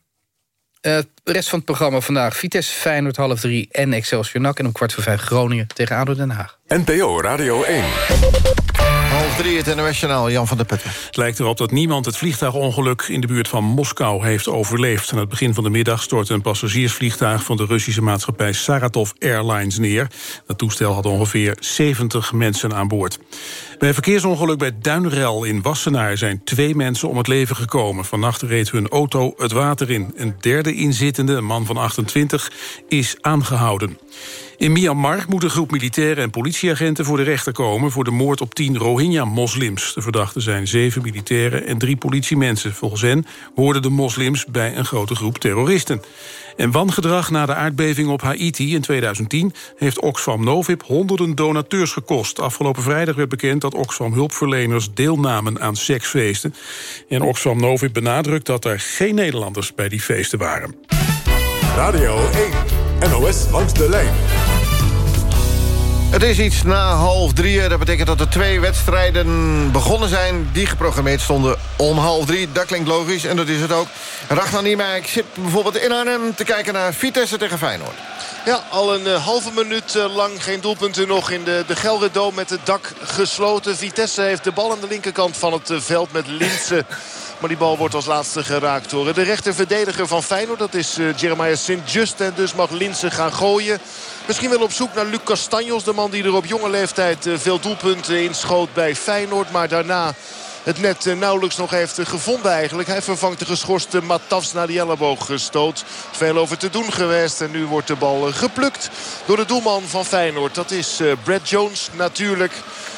eh, de rest van het programma vandaag. Vitesse, Feyenoord, half drie en Excelsior NAC. En om kwart voor vijf Groningen tegen ADO Den Haag. NPO Radio 1. Half drie het NOS Journaal, Jan van der Putten. Het lijkt erop dat niemand het vliegtuigongeluk in de buurt van Moskou heeft overleefd. Aan het begin van de middag stortte een passagiersvliegtuig van de Russische maatschappij Saratov Airlines neer. Dat toestel had ongeveer 70 mensen aan boord. Bij een verkeersongeluk bij Duinrel in Wassenaar zijn twee mensen om het leven gekomen. Vannacht reed hun auto het water in. Een derde inzittende, een man van 28, is aangehouden. In Myanmar moet een groep militairen en politieagenten voor de rechter komen... voor de moord op tien Rohingya-moslims. De verdachten zijn zeven militairen en drie politiemensen. Volgens hen hoorden de moslims bij een grote groep terroristen. En wangedrag na de aardbeving op Haiti in 2010... heeft Oxfam Novib honderden donateurs gekost. Afgelopen vrijdag werd bekend dat Oxfam hulpverleners deelnamen aan seksfeesten. En Oxfam Novib benadrukt dat er geen Nederlanders bij die feesten waren. Radio 1. NOS langs de lijn. Het is iets na half drie. Dat betekent dat er twee wedstrijden begonnen zijn... die geprogrammeerd stonden om half drie. Dat klinkt logisch en dat is het ook. Ragnar Niemeyer zit bijvoorbeeld in Arnhem... te kijken naar Vitesse tegen Feyenoord. Ja, al een eh, halve minuut eh, lang geen doelpunten nog in de, de Gelredome met het dak gesloten. Vitesse heeft de bal aan de linkerkant van het eh, veld met Linse. Maar die bal wordt als laatste geraakt door de rechterverdediger van Feyenoord. Dat is eh, Jeremiah Sint-Just. En dus mag Linse gaan gooien. Misschien wel op zoek naar Luc Castanjos. De man die er op jonge leeftijd eh, veel doelpunten inschoot bij Feyenoord. Maar daarna het net eh, nauwelijks nog heeft gevonden eigenlijk. Hij vervangt de geschorste Matafs naar die elleboog gestoot. Veel over te doen geweest. En nu wordt de bal geplukt door de doelman van Feyenoord. Dat is Brad Jones natuurlijk.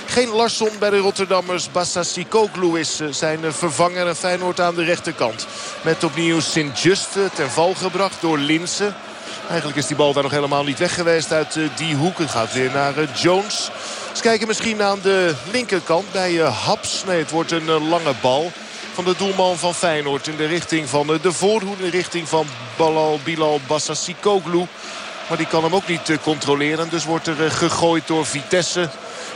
Geen Larsson bij de Rotterdammers. Bassassi Koglu is eh, zijn eh, vervanger. En Feyenoord aan de rechterkant. Met opnieuw Sint-Just ten val gebracht door Linse. Eigenlijk is die bal daar nog helemaal niet weg geweest uit eh, die hoek. Het gaat weer naar Jones. Eens kijken misschien aan de linkerkant bij Haps. Nee, het wordt een lange bal van de doelman van Feyenoord. In de richting van de voorhoede. In de richting van Balal Bilal Bassassi Koglu. Maar die kan hem ook niet controleren. Dus wordt er gegooid door Vitesse.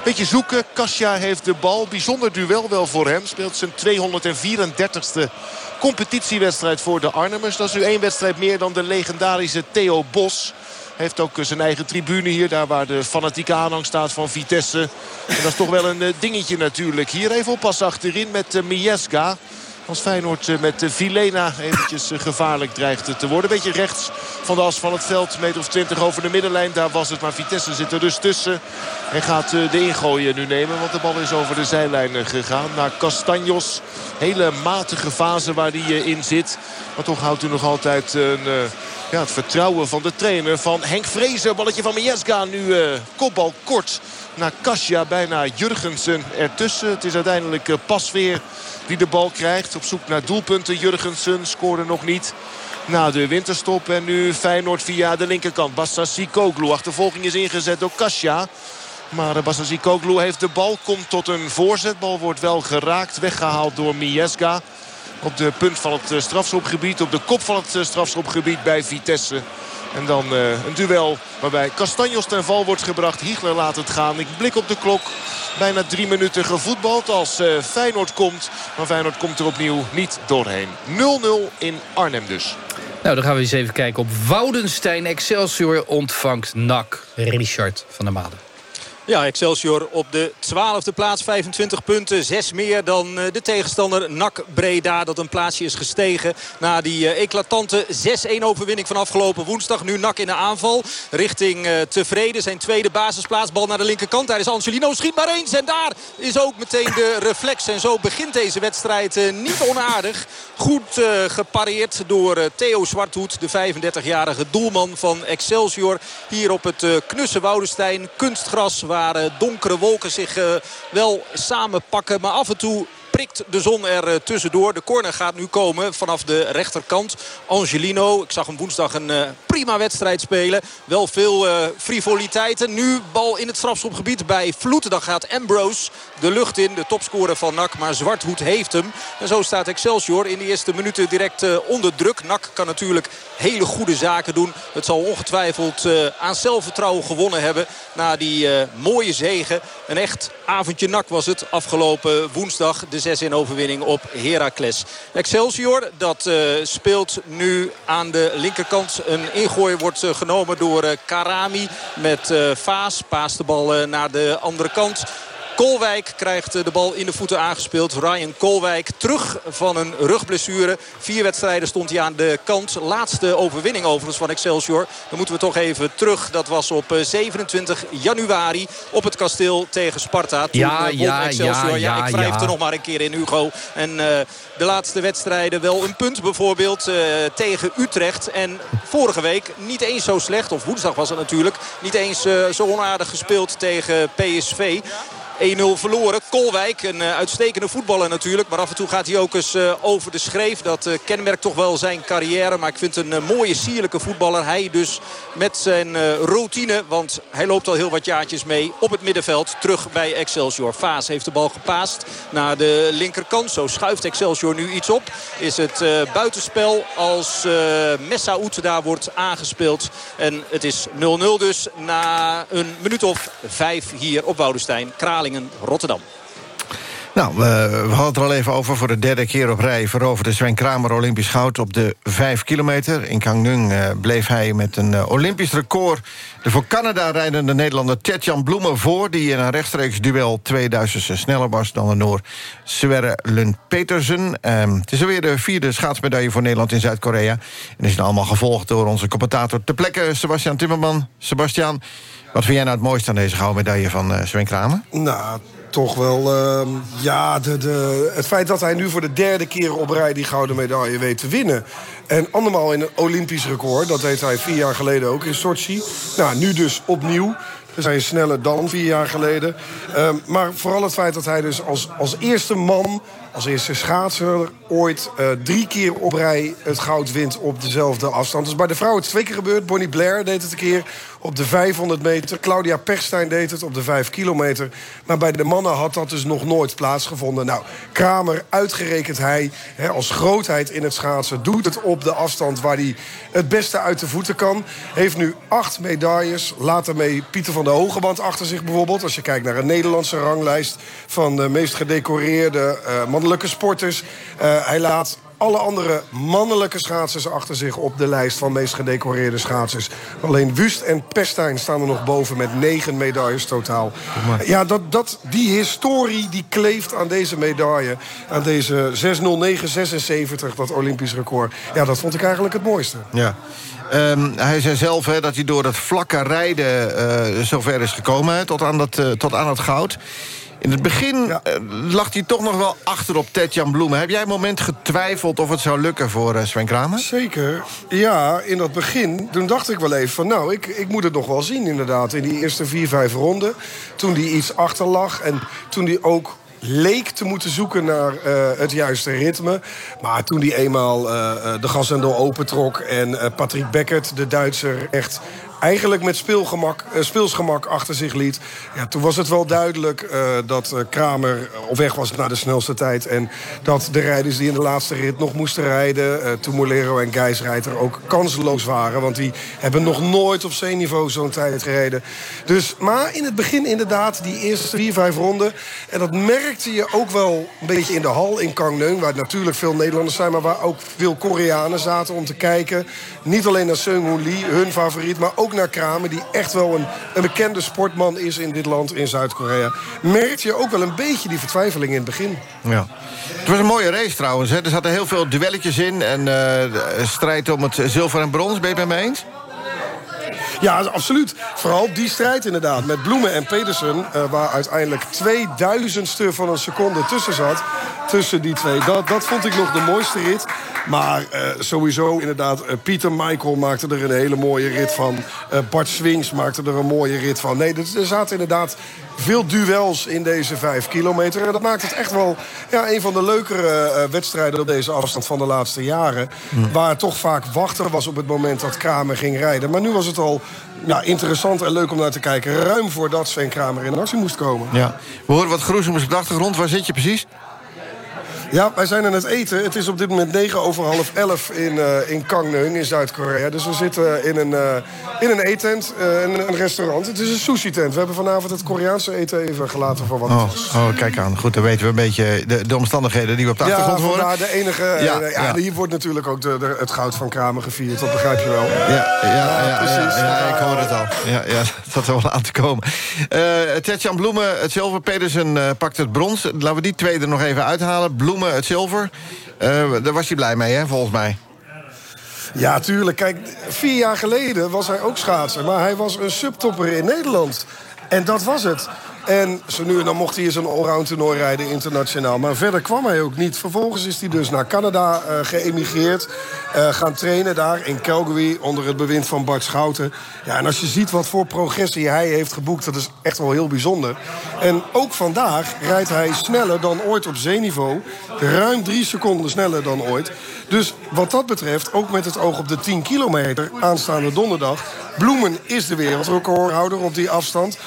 Beetje zoeken. Kasia heeft de bal. Bijzonder duel wel voor hem. Speelt zijn 234ste competitiewedstrijd voor de Arnhemmers. Dat is nu één wedstrijd meer dan de legendarische Theo Bos. Heeft ook eh, zijn eigen tribune hier. Daar waar de fanatieke aanhang staat van Vitesse. En dat is toch wel een eh, dingetje natuurlijk. Hier even oppassen achterin met eh, Miesga. Als Feyenoord eh, met eh, Vilena eventjes eh, gevaarlijk dreigt te worden. Beetje rechts van de as van het veld. Meter of 20 over de middenlijn. Daar was het. Maar Vitesse zit er dus tussen. En gaat de ingooien nu nemen. Want de bal is over de zijlijn gegaan. Naar Castanjos. Hele matige fase waar hij in zit. Maar toch houdt u nog altijd een... ja, het vertrouwen van de trainer van Henk Vrezer. Balletje van Miesga. Nu kopbal kort naar Kasia. Bijna Jurgensen ertussen. Het is uiteindelijk eh, Pasveer die de bal krijgt. Op zoek naar doelpunten. Jurgensen scoorde nog niet. Na de winterstop en nu Feyenoord via de linkerkant. Bassassi Koglu. Achtervolging is ingezet door Kasia. Maar Bassassi Koglu heeft de bal. Komt tot een voorzetbal. Wordt wel geraakt. Weggehaald door Miesga. Op de punt van het eh, strafschopgebied. Op de kop van het eh, strafschopgebied bij Vitesse. En dan eh, een duel waarbij Castanjos ten val wordt gebracht. Hiegler laat het gaan. Ik blik op de klok. Bijna drie minuten gevoetbald als Feyenoord komt. Maar Feyenoord komt er opnieuw niet doorheen. 0-0 in Arnhem dus. Nou, dan gaan we eens even kijken op Woudenstein. Excelsior ontvangt NAC. Richard van der Made. Ja, Excelsior op de 12e plaats, 25 punten. Zes meer dan eh, de tegenstander NAC Breda. Dat een plaatsje is gestegen na die eh, eclatante 6-1 overwinning van afgelopen woensdag. Nu NAC in de aanval richting eh, Tevreden. Zijn tweede basisplaats. Bal naar de linkerkant. Daar is Angelino. Schiet maar eens. En daar is ook meteen de reflex. En zo begint deze wedstrijd niet onaardig. Goed gepareerd door Theo Zwarthoed. De 35-jarige doelman van Excelsior. Hier op het knusse Woudenstein. Kunstgras eh, donkere wolken zich eh, wel samenpakken. Maar af en toe prikt de zon er eh, tussendoor. De corner gaat nu komen vanaf de rechterkant. Angelino, ik zag hem woensdag een prima wedstrijd spelen. Wel veel eh, frivoliteiten. Nu bal in het strafschopgebied bij Vloed. Dan gaat Ambrose de lucht in, de topscorer van NAC. Maar Zwarthoed heeft hem. En zo staat Excelsior in de eerste minuten direct eh, onder druk. NAC kan natuurlijk hele goede zaken doen. Het zal ongetwijfeld eh, aan zelfvertrouwen gewonnen hebben. Na die mooie zegen. Een echt avondje NAC was het afgelopen woensdag. De 6-in overwinning op Heracles. Excelsior dat speelt nu aan de linkerkant. Een ingooi wordt eh, genomen door eh, Karami met eh, Vaas. Paast de bal naar de andere kant. Kolwijk krijgt eh, de bal in de voeten aangespeeld. Ryan Kolwijk terug van een rugblessure. Vier wedstrijden stond hij aan de kant. Laatste overwinning overigens van Excelsior. Dan moeten we toch even terug. Dat was op eh, 27 januari op het kasteel tegen Sparta. Toen Ja, eh, ja, Excelsior. ja, ja, ik wrijf ja. er nog maar een keer in Hugo. En eh, de laatste wedstrijden wel een punt bijvoorbeeld eh, tegen Utrecht. En vorige week niet eens zo slecht. Of woensdag was het natuurlijk. Niet eens eh, zo onaardig gespeeld tegen PSV. 1-0 verloren. Kolwijk, een eh, uitstekende voetballer natuurlijk. Maar af en toe gaat hij ook eens eh, over de schreef. Dat eh, kenmerkt toch wel zijn carrière. Maar ik vind een mooie, sierlijke voetballer. Hij dus met zijn routine. Want hij loopt al heel wat jaartjes mee op het middenveld. Terug bij Excelsior. Vaas heeft de bal gepaast naar de linkerkant. Zo schuift Excelsior nu iets op. Is het buitenspel als Messaoud daar wordt aangespeeld. En het is 0-0 dus na een minuut of vijf hier op Woudenstein. Rotterdam. Nou, we, hadden het er al even over. Voor de derde keer op rij veroverde Sven Kramer Olympisch goud op de 5 kilometer. In Gangneung eh, bleef hij met een eh, Olympisch record... de voor Canada rijdende Nederlander Tetjan Bloemen voor... die in een rechtstreeks duel 2000 sneller was dan de Noor Sverre Lund Petersen. Ehm, het is alweer de vierde schaatsmedaille voor Nederland in Zuid-Korea. En is allemaal gevolgd door onze commentator ter plekke... Sebastian Timmerman. Sebastian, wat vind jij nou het mooiste aan deze gouden medaille van eh, Sven Kramer? Nou, toch wel... ehm, ja, de, de, het feit dat hij nu voor de derde keer op rij... die gouden medaille weet te winnen. En andermaal in een Olympisch record. Dat deed hij vier jaar geleden ook in Sochi. Nou, nu dus opnieuw. Hij is sneller dan vier jaar geleden. Ehm, maar vooral het feit dat hij dus als, als eerste man... als eerste schaatser ooit eh, drie keer op rij het goud wint op dezelfde afstand. Dus bij de vrouwen het twee keer gebeurd. Bonnie Blair deed het een keer op de 500 meter. Claudia Pechstein deed het op de 5 kilometer. Maar bij de mannen had dat dus nog nooit plaatsgevonden. Nou, Kramer, uitgerekend hij, hè, als grootheid in het schaatsen... doet het op de afstand waar hij het beste uit de voeten kan. Heeft nu acht medailles. Laat daarmee Pieter van der Hogeband achter zich bijvoorbeeld. Als je kijkt naar een Nederlandse ranglijst... van de meest gedecoreerde eh, mannelijke sporters. Eh, hij laat alle andere mannelijke schaatsers achter zich op de lijst van meest gedecoreerde schaatsers. Alleen Wust en Pestijn staan er nog boven met negen medailles totaal. Ja, dat, dat, die historie die kleeft aan deze medaille. Aan deze 60976, dat Olympisch record. Ja, dat vond ik eigenlijk het mooiste. Ja. Ehm, hij zei zelf dat hij door dat vlakke rijden eh, zover is gekomen... tot, aan dat, eh, tot aan het goud. In het begin eh, lag hij toch nog wel achter op Tetjan Bloemen. Heb jij een moment getwijfeld of het zou lukken voor eh, Sven Kramer? Zeker. Ja, in dat begin, toen dacht ik wel even van... nou, ik, ik moet het nog wel zien inderdaad. In die eerste vier, vijf ronden. Toen die iets achter lag en toen die ook leek te moeten zoeken naar eh, het juiste ritme. Maar toen die eenmaal eh, de gashendel opentrok... en Patrick Beckert, de Duitser, echt eigenlijk met speelgemak, eh, speelsgemak achter zich liet. Ja, toen was het wel duidelijk eh, dat eh, Kramer op weg was naar de snelste tijd. En dat de rijders die in de laatste rit nog moesten rijden... eh Tumolero en Gijsreiter ook kansloos waren. Want die hebben nog nooit op zeeniveau zo'n tijd gereden. Dus, maar in het begin inderdaad, die eerste vier, vijf ronden... en dat merkte je ook wel een beetje in de hal in Gangneung... waar natuurlijk veel Nederlanders zijn, maar waar ook veel Koreanen zaten om te kijken. Niet alleen naar Seung-Hoon Lee, hun favoriet, maar ook naar Kramer... die echt wel een, een bekende sportman is in dit land, in Zuid-Korea. Merkte je ook wel een beetje die vertwijfeling in het begin. Ja. Het was een mooie race trouwens. Hè. Er zaten heel veel duelletjes in. En de strijd om het zilver en brons. Ben je het met me eens? Ja, absoluut. Vooral die strijd inderdaad. Met Bloemen en Pedersen. eh, waar uiteindelijk 2000ste van een seconde tussen zat. Tussen die twee. Dat, dat vond ik nog de mooiste rit. Maar eh, sowieso inderdaad. eh, Pieter Michael maakte er een hele mooie rit van. Eh, Bart Swings maakte er een mooie rit van. Nee, er, er zaten inderdaad veel duels in deze vijf kilometer. En dat maakt het echt wel ja, een van de leukere wedstrijden op deze afstand van de laatste jaren. Waar het toch vaak wachten was op het moment dat Kramer ging rijden. Maar nu was het al ja, interessant en leuk om naar te kijken. Ruim voordat Sven Kramer in actie moest komen. Ja. We horen wat groezems op de achtergrond. Waar zit je precies? Ja, wij zijn aan het eten. Het is op dit moment 9 over half 11 in, eh in Gangneung in Zuid-Korea. Dus we zitten in een, eh, in een eetent, eh, een, een restaurant. Het is een sushi-tent. We hebben vanavond het Koreaanse eten even gelaten voor wat Oh, is. oh, kijk aan. Goed, dan weten we een beetje de, de omstandigheden die we op de achtergrond ja, horen. vandaar de enige... Ja, Ja, ja, ja. Hier wordt natuurlijk ook de, de- het goud van Kramer gevierd. Dat begrijp je wel. Ja, ja, ja, ja, precies. ja, ik hoor het al. Ja, ja, (laughs) dat er wel aan te komen. Tetjan Bloemen, het zilver. Pedersen pakt het brons. Laten we die twee er nog even uithalen. Bloemen, het zilver. Eh, daar was hij blij mee, hè, volgens mij. Ja, tuurlijk. Kijk, vier jaar geleden was hij ook schaatser. Maar hij was een subtopper in Nederland. En dat was het. En zo nu en dan mocht hij eens een allround toernooi rijden internationaal. Maar verder kwam hij ook niet. Vervolgens is hij dus naar Canada eh, geëmigreerd. eh, gaan trainen daar in Calgary onder het bewind van Bart Schouten. Ja, en als je ziet wat voor progressie hij heeft geboekt... dat is echt wel heel bijzonder. En ook vandaag rijdt hij sneller dan ooit op zeeniveau. Ruim drie seconden sneller dan ooit. Dus wat dat betreft, ook met het oog op de 10 kilometer... aanstaande donderdag... Bloemen is de wereldrecordhouder op die afstand.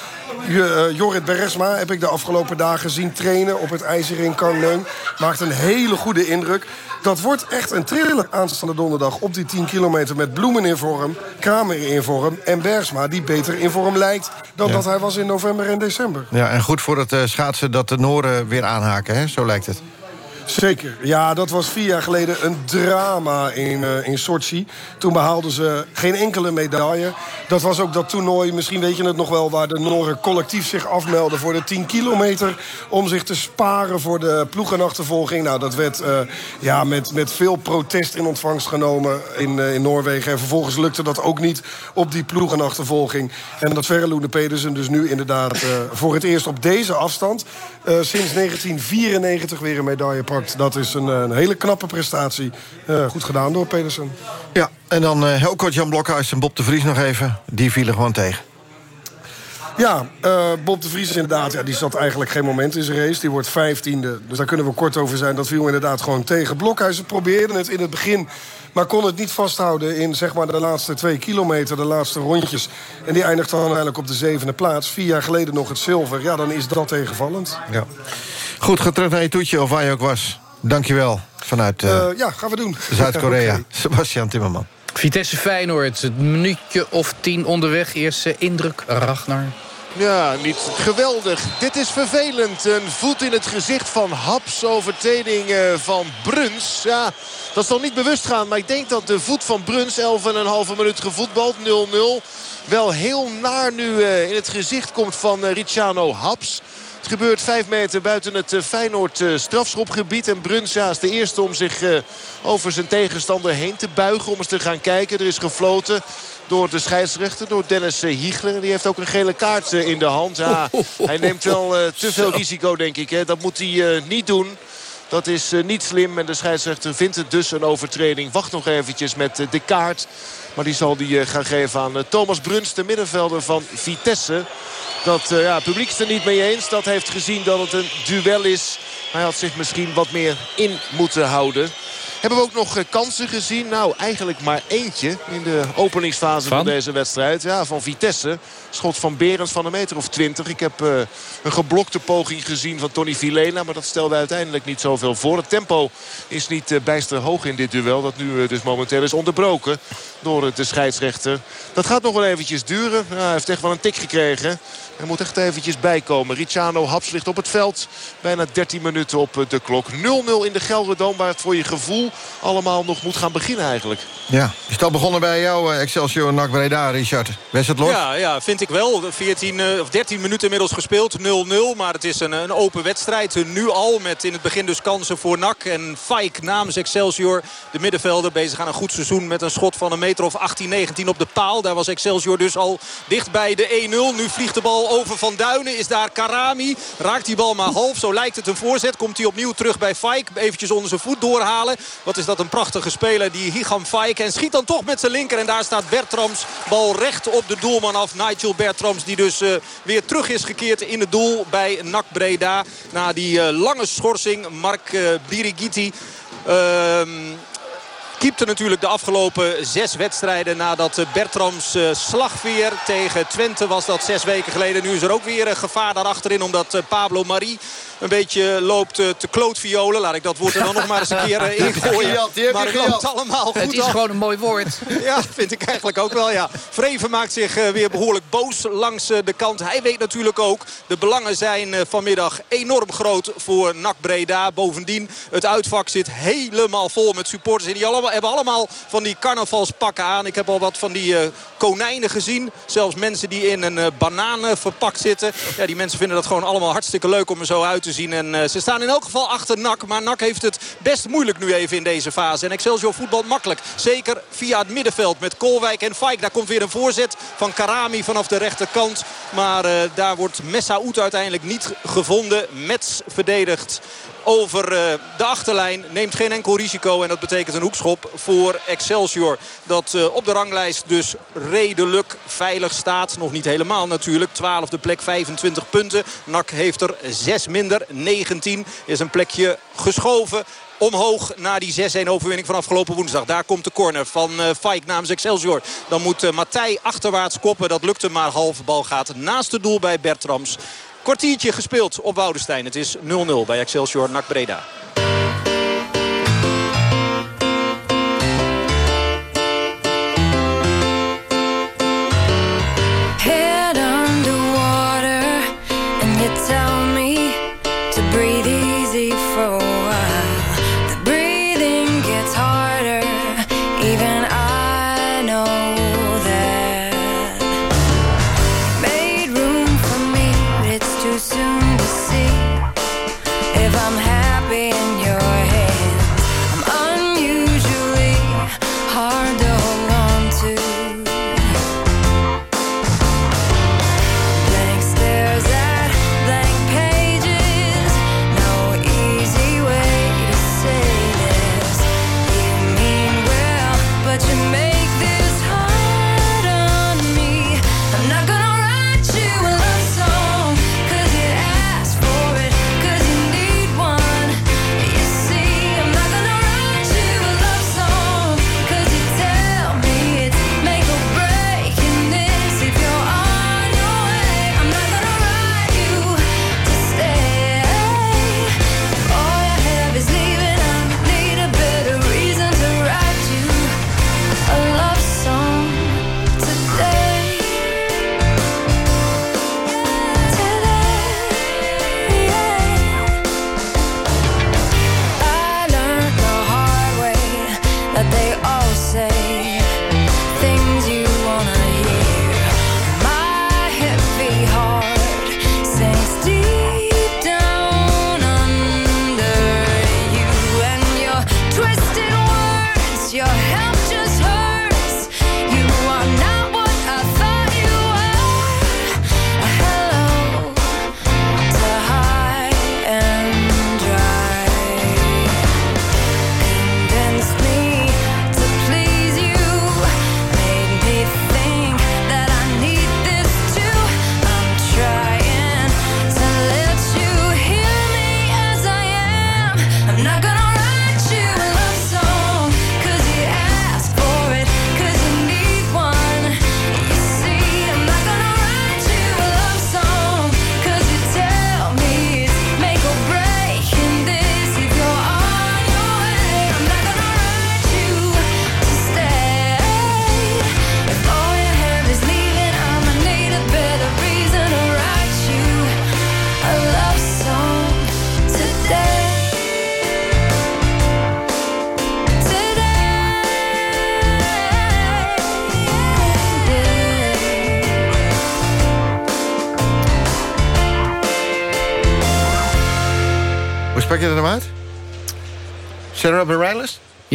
Eh, Jorrit Bergsma heb ik de afgelopen dagen zien trainen op het ijzer in Kangneung. Maakt een hele goede indruk. Dat wordt echt een thriller aanstaande donderdag op die 10 kilometer... met Bloemen in vorm, Kramer in vorm en Bergsma... die beter in vorm lijkt dan Ja. dat hij was in november en december. Ja, en goed voor het eh, schaatsen dat de Noren weer aanhaken, hè? Zo lijkt het. Zeker. Ja, dat was vier jaar geleden een drama in, eh, in Sochi. Toen behaalden ze geen enkele medaille. Dat was ook dat toernooi, misschien weet je het nog wel... waar de Noren collectief zich afmelden voor de 10 kilometer... om zich te sparen voor de ploegenachtervolging. Nou, dat werd eh, ja, met, met veel protest in ontvangst genomen in, eh, in Noorwegen. En vervolgens lukte dat ook niet op die ploegenachtervolging. En dat Verreloene Pedersen dus nu inderdaad voor het eerst op deze afstand... sinds 1994 weer een medaille Dat is een, eh, een hele knappe prestatie. Eh, goed gedaan door Pedersen. Ja, en dan eh, heel kort Jan Blokhuis en Bob de Vries nog even. Die vielen gewoon tegen. Ja, Bob de Vries inderdaad, ja, die zat eigenlijk geen moment in zijn race. Die wordt vijftiende, dus daar kunnen we kort over zijn. Dat viel inderdaad gewoon tegen. Blokhuizen probeerde het in het begin, maar kon het niet vasthouden... in zeg maar, de laatste twee kilometer, de laatste rondjes. En die eindigt dan eigenlijk op de zevende plaats. Vier jaar geleden nog het zilver. Ja, dan is dat tegenvallend. Ja. Goed, ga terug naar je toetje, of waar je ook was. Dankjewel, vanuit eh, Eh, ja, gaan we doen. (laughs) Zuid-Korea. (laughs) Sebastian Timmerman. Vitesse Feyenoord, een minuutje of tien onderweg. Eerste indruk, Ragnar. Ja, niet geweldig. Dit is vervelend. Een voet in het gezicht van Haps. Overtreding eh, van Bruns. Ja, dat zal niet bewust gaan. Maar ik denk dat de voet van Bruns, 11,5 minuut gevoetbald, 0-0. Wel heel naar nu eh, in het gezicht komt van Ricciano Haps. Het gebeurt vijf meter buiten het eh, Feyenoord eh, strafschopgebied. En Bruns ja, is de eerste om zich eh, over zijn tegenstander heen te buigen. Om eens te gaan kijken. Er is gefloten door de scheidsrechter, door Dennis Hiegler. Die heeft ook een gele kaart in de hand. Ja, hij neemt wel te veel risico, denk ik. Hè. Dat moet hij niet doen. Dat is niet slim en de scheidsrechter vindt het dus een overtreding. Wacht nog eventjes met de kaart. Maar die zal die eh, gaan geven aan eh, Thomas Bruns, de middenvelder van Vitesse. Dat eh, ja, het publiek is er niet mee eens. Dat heeft gezien dat het een duel is. Hij had zich misschien wat meer in moeten houden. Hebben we ook nog eh, kansen gezien? Nou, eigenlijk maar eentje in de openingsfase van, Van? deze wedstrijd. Ja, van Vitesse. Schot van Berends van een meter of twintig. Ik heb eh, een geblokte poging gezien van Tony Vilena. Maar dat stelde uiteindelijk niet zoveel voor. Het tempo is niet eh, bijster hoog in dit duel. Dat nu dus momenteel is onderbroken door de scheidsrechter. Dat gaat nog wel eventjes duren. Ja, hij heeft echt wel een tik gekregen. Er moet echt eventjes bijkomen. Ricciano Haps ligt op het veld. Bijna 13 minuten op eh, de klok. 0-0 in de Gelderdoom waar het voor je gevoel allemaal nog moet gaan beginnen eigenlijk. Ja, is het al begonnen bij jou, eh, Excelsior NAC Breda, Richard? West het los? Ja, ja, vind ik wel. 14 eh, of 13 minuten inmiddels gespeeld. 0-0. Maar het is een, een open wedstrijd. Nu al met in het begin dus kansen voor NAC. En Fike namens Excelsior. De middenvelder bezig aan een goed seizoen. Met een schot van een meter of 18, 19 op de paal. Daar was Excelsior dus al dicht bij de 1-0. Nu vliegt de bal over Van Duinen. Is daar Karami. Raakt die bal maar half. Zo lijkt het een voorzet. Komt hij opnieuw terug bij Fike. Eventjes onder zijn voet doorhalen. Wat is dat een prachtige speler. Die Higam Fike. En schiet dan toch met zijn linker. En daar staat Bertrams. Bal recht op de doelman af. Nigel Bertrams. Die dus eh, weer terug is gekeerd in het doel bij NAC Breda. Na die eh, lange schorsing. Mark eh, Birigiti. Ehm keepte natuurlijk de afgelopen zes wedstrijden nadat eh, Bertrams eh, slagveer tegen Twente was dat zes weken geleden. Nu is er ook weer eh, gevaar daarachterin omdat Pablo Marie een beetje loopt eh, te klootviolen. Laat ik dat woord er dan nog maar eens een keer eh, Die heb je ingooien. Maar het loopt allemaal goed Het is af. gewoon een mooi woord. (laughs) Ja, vind ik eigenlijk ook wel, ja. Vreven maakt zich eh, weer behoorlijk boos langs de kant. Hij weet natuurlijk ook, de belangen zijn vanmiddag enorm groot voor NAC Breda. Bovendien, het uitvak zit helemaal vol met supporters. En die allemaal, hebben allemaal van die carnavalspakken aan. Ik heb al wat van die eh, konijnen gezien. Zelfs mensen die in een banaan verpakt zitten. Ja, die mensen vinden dat gewoon allemaal hartstikke leuk om er zo uit te zien. En eh, ze staan in elk geval achter NAC. Maar NAC heeft het best moeilijk nu even in deze fase. En Excelsior voetbal makkelijk. Zeker via het middenveld met Kolwijk en Fijk. Daar komt weer een voorzet van Karami vanaf de rechterkant. Maar eh, daar wordt Messaoud uiteindelijk niet gevonden. Mets verdedigt over eh, de achterlijn. Neemt geen enkel risico en dat betekent een hoekschop voor Excelsior. Dat eh, op de ranglijst dus redelijk veilig staat. Nog niet helemaal natuurlijk. 12e plek, 25 punten. NAC heeft er 6 minder. 19 is een plekje geschoven omhoog naar die 6-1 overwinning van afgelopen woensdag. Daar komt de corner van uh, Fike namens Excelsior. Dan moet Matthij achterwaarts koppen. Dat lukt hem maar. Halve bal gaat naast het doel bij Bertrams. Kwartiertje gespeeld op Woudenstein. Het is 0-0 bij Excelsior NAC Breda.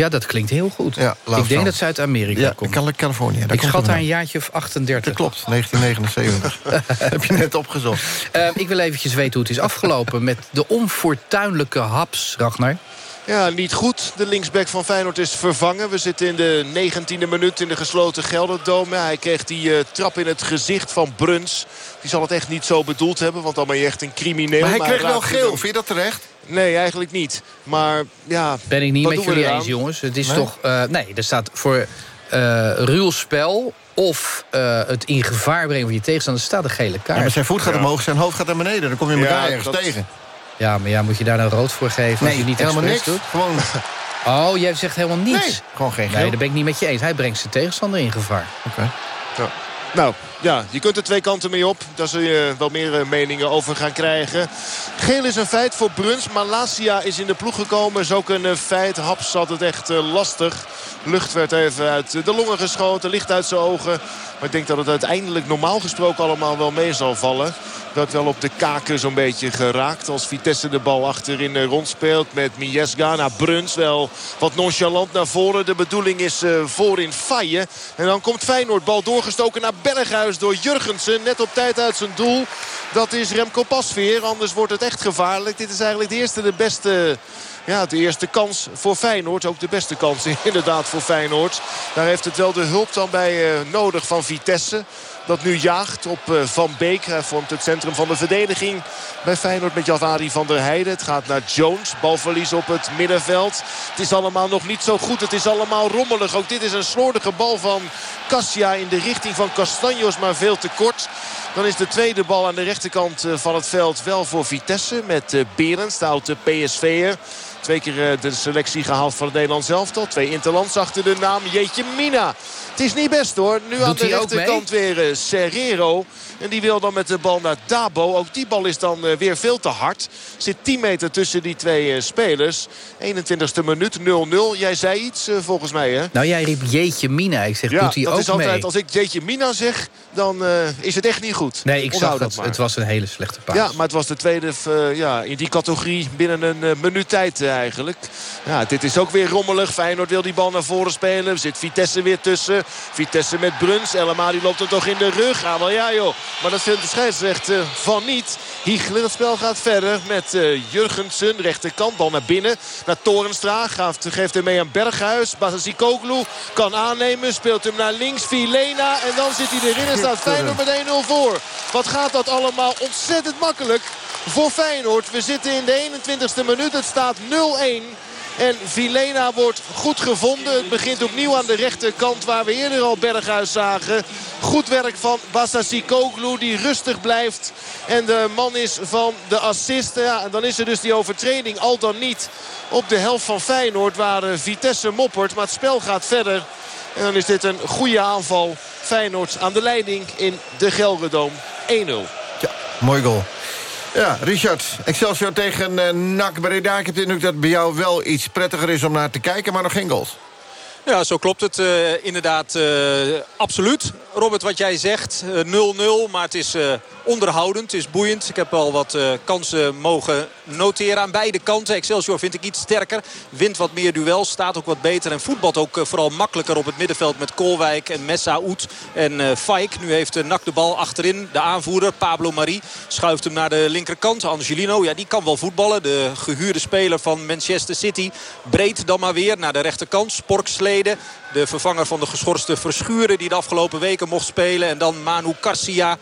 Ja, dat klinkt heel goed. Ja, ik denk dat ze uit Amerika Ja, komt. Cali- Californië. Daar ik schat haar een jaartje of 38. Dat klopt, 1979. (laughs) Heb je net opgezocht. Eh, ik wil eventjes weten hoe het is afgelopen... met de onfortuinlijke haps, Ragnar. Ja, niet goed. De linksback van Feyenoord is vervangen. We zitten in de 19e minuut in de gesloten Gelderdome. Hij kreeg die eh, trap in het gezicht van Bruns. Die zal het echt niet zo bedoeld hebben, want dan ben je echt een crimineel. Maar hij kreeg wel geel, vind je dat terecht? Nee, eigenlijk niet. Maar ja, Ben ik niet wat met jullie eens, jongens. Het is Nee? toch... eh, nee, er staat voor eh ruw spel... of eh, het in gevaar brengen van je tegenstander... staat een gele kaart. Ja, maar zijn voet gaat Ja. omhoog, zijn hoofd gaat naar beneden. Dan kom je elkaar Ja, ergens dat- tegen. Ja, maar ja, moet je daar nou rood voor geven als Nee, je niet helemaal niks. doet? Gewoon... Oh, jij zegt helemaal niets? Nee, gewoon geen Nee, geel. daar ben ik niet met je eens. Hij brengt zijn tegenstander in gevaar. Oké. Ja. Nou, ja, je kunt er twee kanten mee op. Daar zul je wel meer eh, meningen over gaan krijgen. Geel is een feit voor Bruns. Malasia is in de ploeg gekomen. Is ook een eh, feit. Haps had het echt eh, lastig. Lucht werd even uit de longen geschoten. Licht uit zijn ogen. Maar ik denk dat het uiteindelijk normaal gesproken allemaal wel mee zal vallen. Werd wel op de kaken zo'n beetje geraakt. Als Vitesse de bal achterin eh, rondspeelt met Miesga. naar Bruns wel wat nonchalant naar voren. De bedoeling is eh, voorin Faye. En dan komt Feyenoord. Bal doorgestoken naar Berghuis door Jurgensen. Net op tijd uit zijn doel. Dat is Remco Pasveer. Anders wordt het echt gevaarlijk. Dit is eigenlijk de eerste de beste... Ja, de eerste kans voor Feyenoord. Ook de beste kans (laughs) inderdaad voor Feyenoord. Daar heeft het wel de hulp dan bij eh, nodig van Vitesse. Dat nu jaagt op eh, Van Beek. Hij vormt het centrum van de verdediging bij Feyenoord met Javari van der Heijden. Het gaat naar Jones. Balverlies op het middenveld. Het is allemaal nog niet zo goed. Het is allemaal rommelig. Ook dit is een slordige bal van Cassia in de richting van Castanjos. Maar veel te kort. Dan is de tweede bal aan de rechterkant eh, van het veld wel voor Vitesse. Met eh, Berends, de PSV'er. Twee keer de selectie gehaald van het Nederlands elftal. Twee interlands achter de naam Jeetje Mina. Het is niet best hoor. Nu aan de rechterkant weer eh, Serrero. En die wil dan met de bal naar Dabo. Ook die bal is dan eh, weer veel te hard. Zit 10 meter tussen die twee eh, spelers. 21ste minuut 0-0. Jij zei iets volgens mij hè? Nou, jij riep jeetje Mina. Ik zeg, Ja, doet hij dat ook is altijd, mee? als ik Jeetje Mina zeg, dan is het echt niet goed. Nee, ik Onthoud zag dat het. was een hele slechte paas. Ja, maar het was de tweede ja, in die categorie binnen een minuut tijd eigenlijk. Ja, dit is ook weer rommelig. Feyenoord wil die bal naar voren spelen. Er zit Vitesse weer tussen. Vitesse met Bruns. Elma die loopt er toch in de rug. Ah, wel ja joh. Maar dat vindt de scheidsrechter van niet. Hiegelen, het spel gaat verder met eh, Jurgensen. Rechterkant, bal naar binnen. Naar Torenstra. Geeft, geeft hem mee aan Berghuis. Basasikoglu kan aannemen. Speelt hem naar links. Vilena. En dan zit hij erin en staat Feyenoord met 1-0 voor. Wat gaat dat allemaal ontzettend makkelijk voor Feyenoord. We zitten in de 21ste minuut. Het staat 0-1. En Vilena wordt goed gevonden. Het begint opnieuw aan de rechterkant waar we eerder al Berghuis zagen. Goed werk van Basasikoglu die rustig blijft. En de man is van de assist. Ja, en dan is er dus die overtreding al dan niet op de helft van Feyenoord. Waar eh, Vitesse moppert. Maar het spel gaat verder. En dan is dit een goede aanval. Feyenoord aan de leiding in de Gelredome. 1-0. Mooi goal. Ja, Richard, Excelsior tegen eh NAC Breda. Ik heb de indruk dat bij jou wel iets prettiger is om naar te kijken... maar nog geen goals. Ja, zo klopt het eh, inderdaad eh, absoluut. Robert, wat jij zegt, eh, 0-0, maar het is eh, onderhoudend, het is boeiend. Ik heb al wat eh, kansen mogen noteren aan beide kanten. Excelsior vind ik iets sterker, wint wat meer duels, staat ook wat beter... en voetbalt ook eh, vooral makkelijker op het middenveld met Kolwijk en Messaoud en eh Fijk. Nu heeft eh, NAC de bal achterin, de aanvoerder Pablo Marie schuift hem naar de linkerkant. Angelino, ja, die kan wel voetballen, de gehuurde speler van Manchester City. Breed dan maar weer naar de rechterkant, Sporksleden. De vervanger van de geschorste Verschuren die de afgelopen weken mocht spelen. En dan Manu Garcia.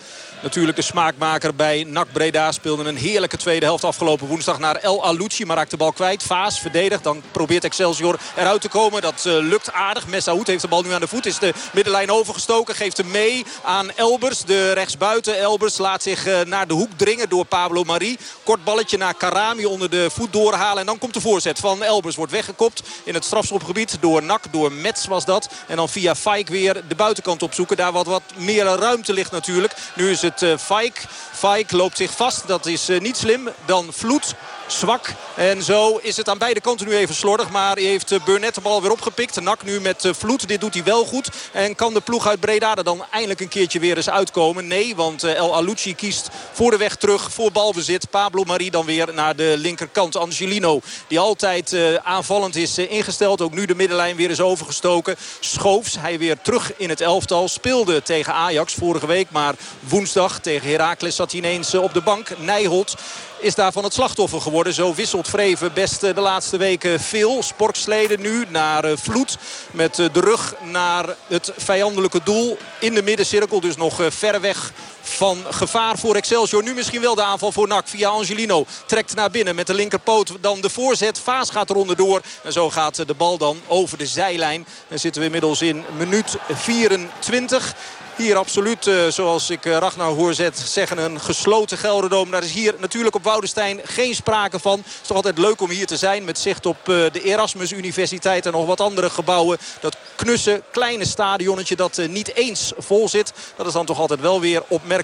Natuurlijk de smaakmaker bij NAC Breda. Speelde een heerlijke tweede helft afgelopen woensdag naar El Alouchi. Maar raakt de bal kwijt. Vaas verdedigt. Dan probeert Excelsior eruit te komen. Dat eh, lukt aardig. Messaoud heeft de bal nu aan de voet. Is de middenlijn overgestoken. Geeft hem mee aan Elbers. De rechtsbuiten. Elbers laat zich eh, naar de hoek dringen door Pablo Marie. Kort balletje naar Karami onder de voet doorhalen. En dan komt de voorzet van Elbers. Wordt weggekopt in het strafschopgebied door NAC. Door Mets was dat. En dan via Fijk weer de buitenkant opzoeken. Daar wat, wat meer ruimte ligt natuurlijk. Nu is het eh, Fijk. Fijk loopt zich vast. Dat is eh, niet slim. Dan Vloed. Zwak. En zo is het aan beide kanten nu even slordig. Maar heeft eh, Burnett de bal weer opgepikt. Nak nu met eh, Vloed. Dit doet hij wel goed. En kan de ploeg uit Breda er dan eindelijk een keertje weer eens uitkomen? Nee, want eh, El Alouchi kiest voor de weg terug. Voor balbezit. Pablo Marie dan weer naar de linkerkant. Angelino, die altijd aanvallend is ingesteld. Ook nu de middenlijn weer is overgestoken. Schoofs, hij weer terug in het elftal. Speelde tegen Ajax vorige week. Maar woensdag tegen Heracles zat hij ineens op de bank. Nijholt is daarvan het slachtoffer geworden. Zo wisselt Vreven best eh, de laatste weken veel. Sporksleden nu naar eh, Vloed. Met eh, de rug naar het vijandelijke doel in de middencirkel. Dus nog ver weg van gevaar voor Excelsior. Nu misschien wel de aanval voor NAC via Angelino. Trekt naar binnen met de linkerpoot. Dan de voorzet. Vaas gaat er onderdoor. En zo gaat de bal dan over de zijlijn. Dan zitten we inmiddels in minuut 24. Hier absoluut, eh, zoals ik eh, Ragnar hoor zet, zeggen een gesloten Gelderdoom. Daar is hier natuurlijk op Woudenstein geen sprake van. Het is toch altijd leuk om hier te zijn met zicht op eh, de Erasmus Universiteit en nog wat andere gebouwen. Dat knusse kleine stadionnetje dat niet eens vol zit. Dat is dan toch altijd wel weer opmerkelijk.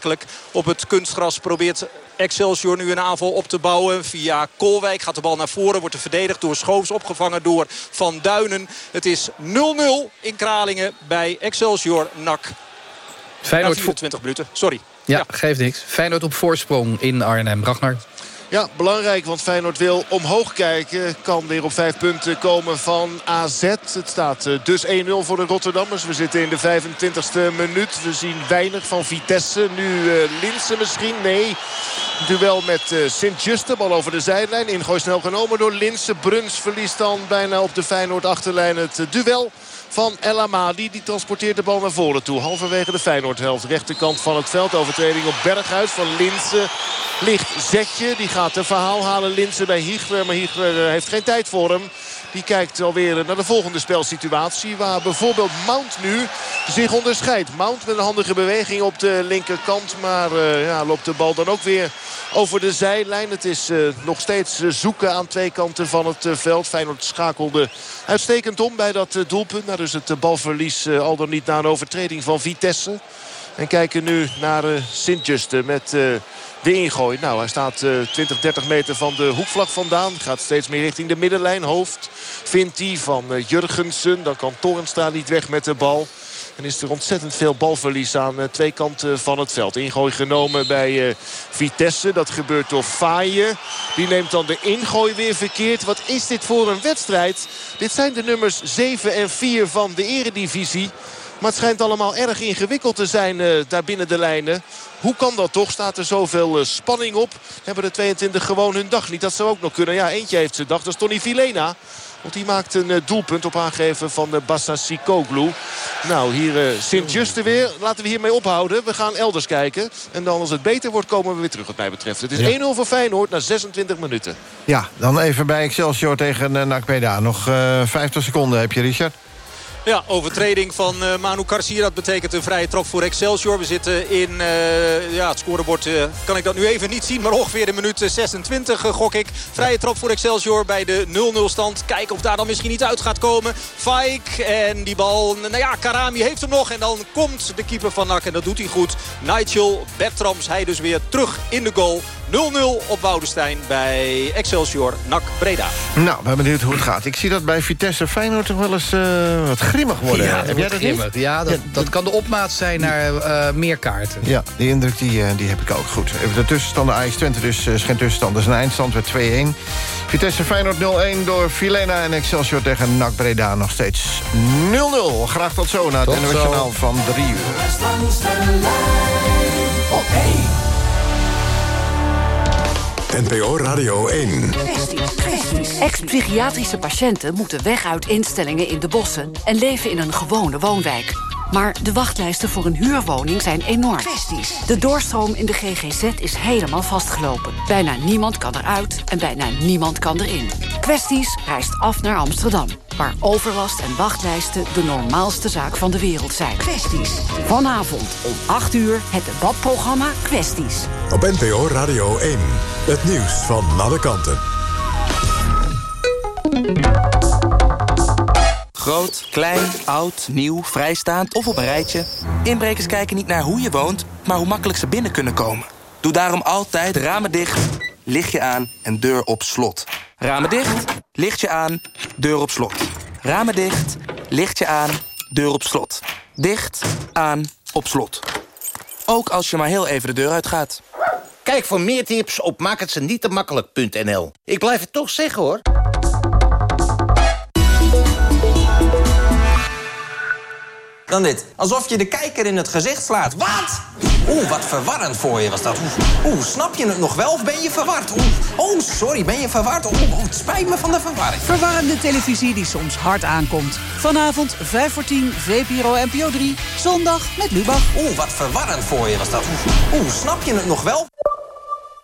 Op het kunstgras probeert Excelsior nu een aanval op te bouwen. Via Kolwijk gaat de bal naar voren. Wordt er verdedigd door Schoofs. Opgevangen door Van Duinen. Het is 0-0 in Kralingen bij Excelsior NAC. Feyenoord Na 24 minuten. Sorry. Ja, geeft niks. Feyenoord op voorsprong in Arnhem. Ragnar. Ja, belangrijk, want Feyenoord wil omhoog kijken. Kan weer op vijf punten komen van AZ. Het staat eh, dus 1-0 voor de Rotterdammers. We zitten in de 25e minuut. We zien weinig van Vitesse. Nu uh, Linsen misschien. Nee. Duel met uh, Sint-Juste. Bal over de zijlijn. Ingooi snel genomen door Linsen. Bruns verliest dan bijna op de Feyenoord achterlijn het duel van El Amadi. Die transporteert de bal naar voren toe. Halverwege de Feyenoord-helft. Rechterkant van het veld. Overtreding op Berghuis van Linsen. Licht zetje. Die gaat een verhaal halen. Linsen bij Hiegler. Maar Hiegler heeft geen tijd voor hem. Die kijkt alweer naar de volgende spelsituatie. Waar bijvoorbeeld Mount nu zich onderscheidt. Mount met een handige beweging op de linkerkant. Maar uh, ja, loopt de bal dan ook weer over de zijlijn. Het is uh, nog steeds uh, zoeken aan twee kanten van het veld. Feyenoord schakelde uitstekend om bij dat doelpunt. Nou, dus het balverlies al dan niet na een overtreding van Vitesse. En kijken nu naar Sint-Juste met de ingooi. Nou, hij staat uh, 20, 30 meter van de hoekvlak vandaan. Gaat steeds meer richting de middenlijn. Hoofd vindt hij van Jurgensen. Dan kan Torenstra niet weg met de bal. En is er ontzettend veel balverlies aan twee kanten van het veld. Ingooi genomen bij Vitesse. Dat gebeurt door Faaien. Die neemt dan de ingooi weer verkeerd. Wat is dit voor een wedstrijd? Dit zijn de nummers 7 en 4 van de eredivisie. Maar het schijnt allemaal erg ingewikkeld te zijn uh, daar binnen de lijnen. Hoe kan dat toch? Staat er zoveel uh, spanning op? Hebben de 22 gewoon hun dag niet? Dat zou ook nog kunnen. Ja, eentje heeft zijn dag. Dat is Tony Vilena. Want die maakt een uh, doelpunt op aangeven van uh, Bassa Sikoglu. Nou, hier Sint-Juste weer. Laten we hiermee ophouden. We gaan elders kijken. En dan als het beter wordt, komen we weer terug wat mij betreft. Het is ja. 1-0 voor Feyenoord na 26 minuten. Ja, dan even bij Excelsior tegen uh, NAC Breda. Nog 50 seconden heb je, Richard. Ja, overtreding van uh, Manu Garcia. Dat betekent een vrije trap voor Excelsior. We zitten in uh, ja, het scorebord. Uh, kan ik dat nu even niet zien. Maar ongeveer de minuut 26 gok ik. Vrije trap voor Excelsior bij de 0-0 stand. Kijken of daar dan misschien niet uit gaat komen. Faik en die bal. Nou ja, Karami heeft hem nog. En dan komt de keeper van NAC. En dat doet hij goed. Nigel Bertrams. Hij dus weer terug in de goal. 0-0 op Woudestein bij Excelsior NAC Breda. Nou, ben benieuwd hoe het gaat. Ik zie dat bij Vitesse Feyenoord toch wel eens uh, wat grimmig worden. Ja, heb jij dat grimmig. niet? Ja, dat, dat kan de opmaat zijn naar uh, meer kaarten. Ja, die indruk die, uh, die heb ik ook. Goed, even de tussenstanden. Ajax Twente dus is geen tussenstand. Is een eindstand met 2-1. Vitesse Feyenoord 0-1 door Filena en Excelsior tegen NAC Breda nog steeds 0-0. Graag tot zo naar het internationaal van 3 uur. Op 1. NPO Radio 1. Ex-psychiatrische patiënten moeten weg uit instellingen in de bossen... en leven in een gewone woonwijk. Maar de wachtlijsten voor een huurwoning zijn enorm. De doorstroom in de GGZ is helemaal vastgelopen. Bijna niemand kan eruit en bijna niemand kan erin. Kwesties reist af naar Amsterdam. Waar overlast en wachtlijsten de normaalste zaak van de wereld zijn. Kwesties. Vanavond om 8 uur het debatprogramma Kwesties. Op NPO Radio 1. Het nieuws van alle kanten. Groot, klein, oud, nieuw, vrijstaand of op een rijtje. Inbrekers kijken niet naar hoe je woont, maar hoe makkelijk ze binnen kunnen komen. Doe daarom altijd ramen dicht, lichtje aan en deur op slot. Ramen dicht, lichtje aan, deur op slot. Ramen dicht, lichtje aan, deur op slot. Dicht, aan, op slot. Ook als je maar heel even de deur uitgaat. Kijk voor meer tips op maakhetzenietemakkelijk.nl. Ik blijf het toch zeggen, hoor. Dan dit. Alsof je de kijker in het gezicht slaat. Wat? Oeh, wat verwarrend voor je was dat. Oeh, oeh, snap je het nog wel of ben je verward? Oeh, oh, sorry, ben je verward? Oeh, oh, het spijt me van de verwarring. Verwarrende televisie die soms hard aankomt. Vanavond 5 voor 10, VPRO NPO 3. Zondag met Lubach. Oeh, wat verwarrend voor je was dat. Oeh, oeh, snap je het nog wel?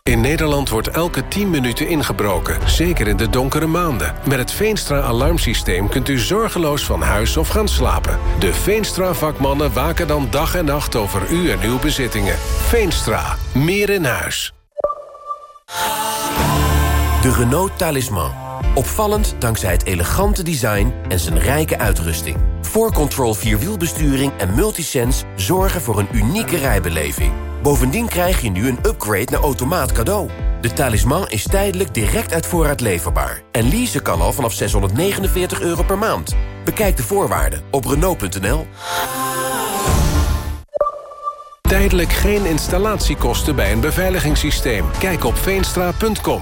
In Nederland wordt elke 10 minuten ingebroken, zeker in de donkere maanden. Met het Veenstra-alarmsysteem kunt u zorgeloos van huis of gaan slapen. De Veenstra-vakmannen waken dan dag en nacht over u en uw bezittingen. Veenstra, meer in huis. De Renault Talisman. Opvallend dankzij het elegante design en zijn rijke uitrusting. 4Control Vierwielbesturing en Multisense zorgen voor een unieke rijbeleving. Bovendien krijg je nu een upgrade naar automaat cadeau. De talisman is tijdelijk direct uit voorraad leverbaar. En leasen kan al vanaf 649 euro per maand. Bekijk de voorwaarden op Renault.nl. Tijdelijk geen installatiekosten bij een beveiligingssysteem. Kijk op veenstra.com.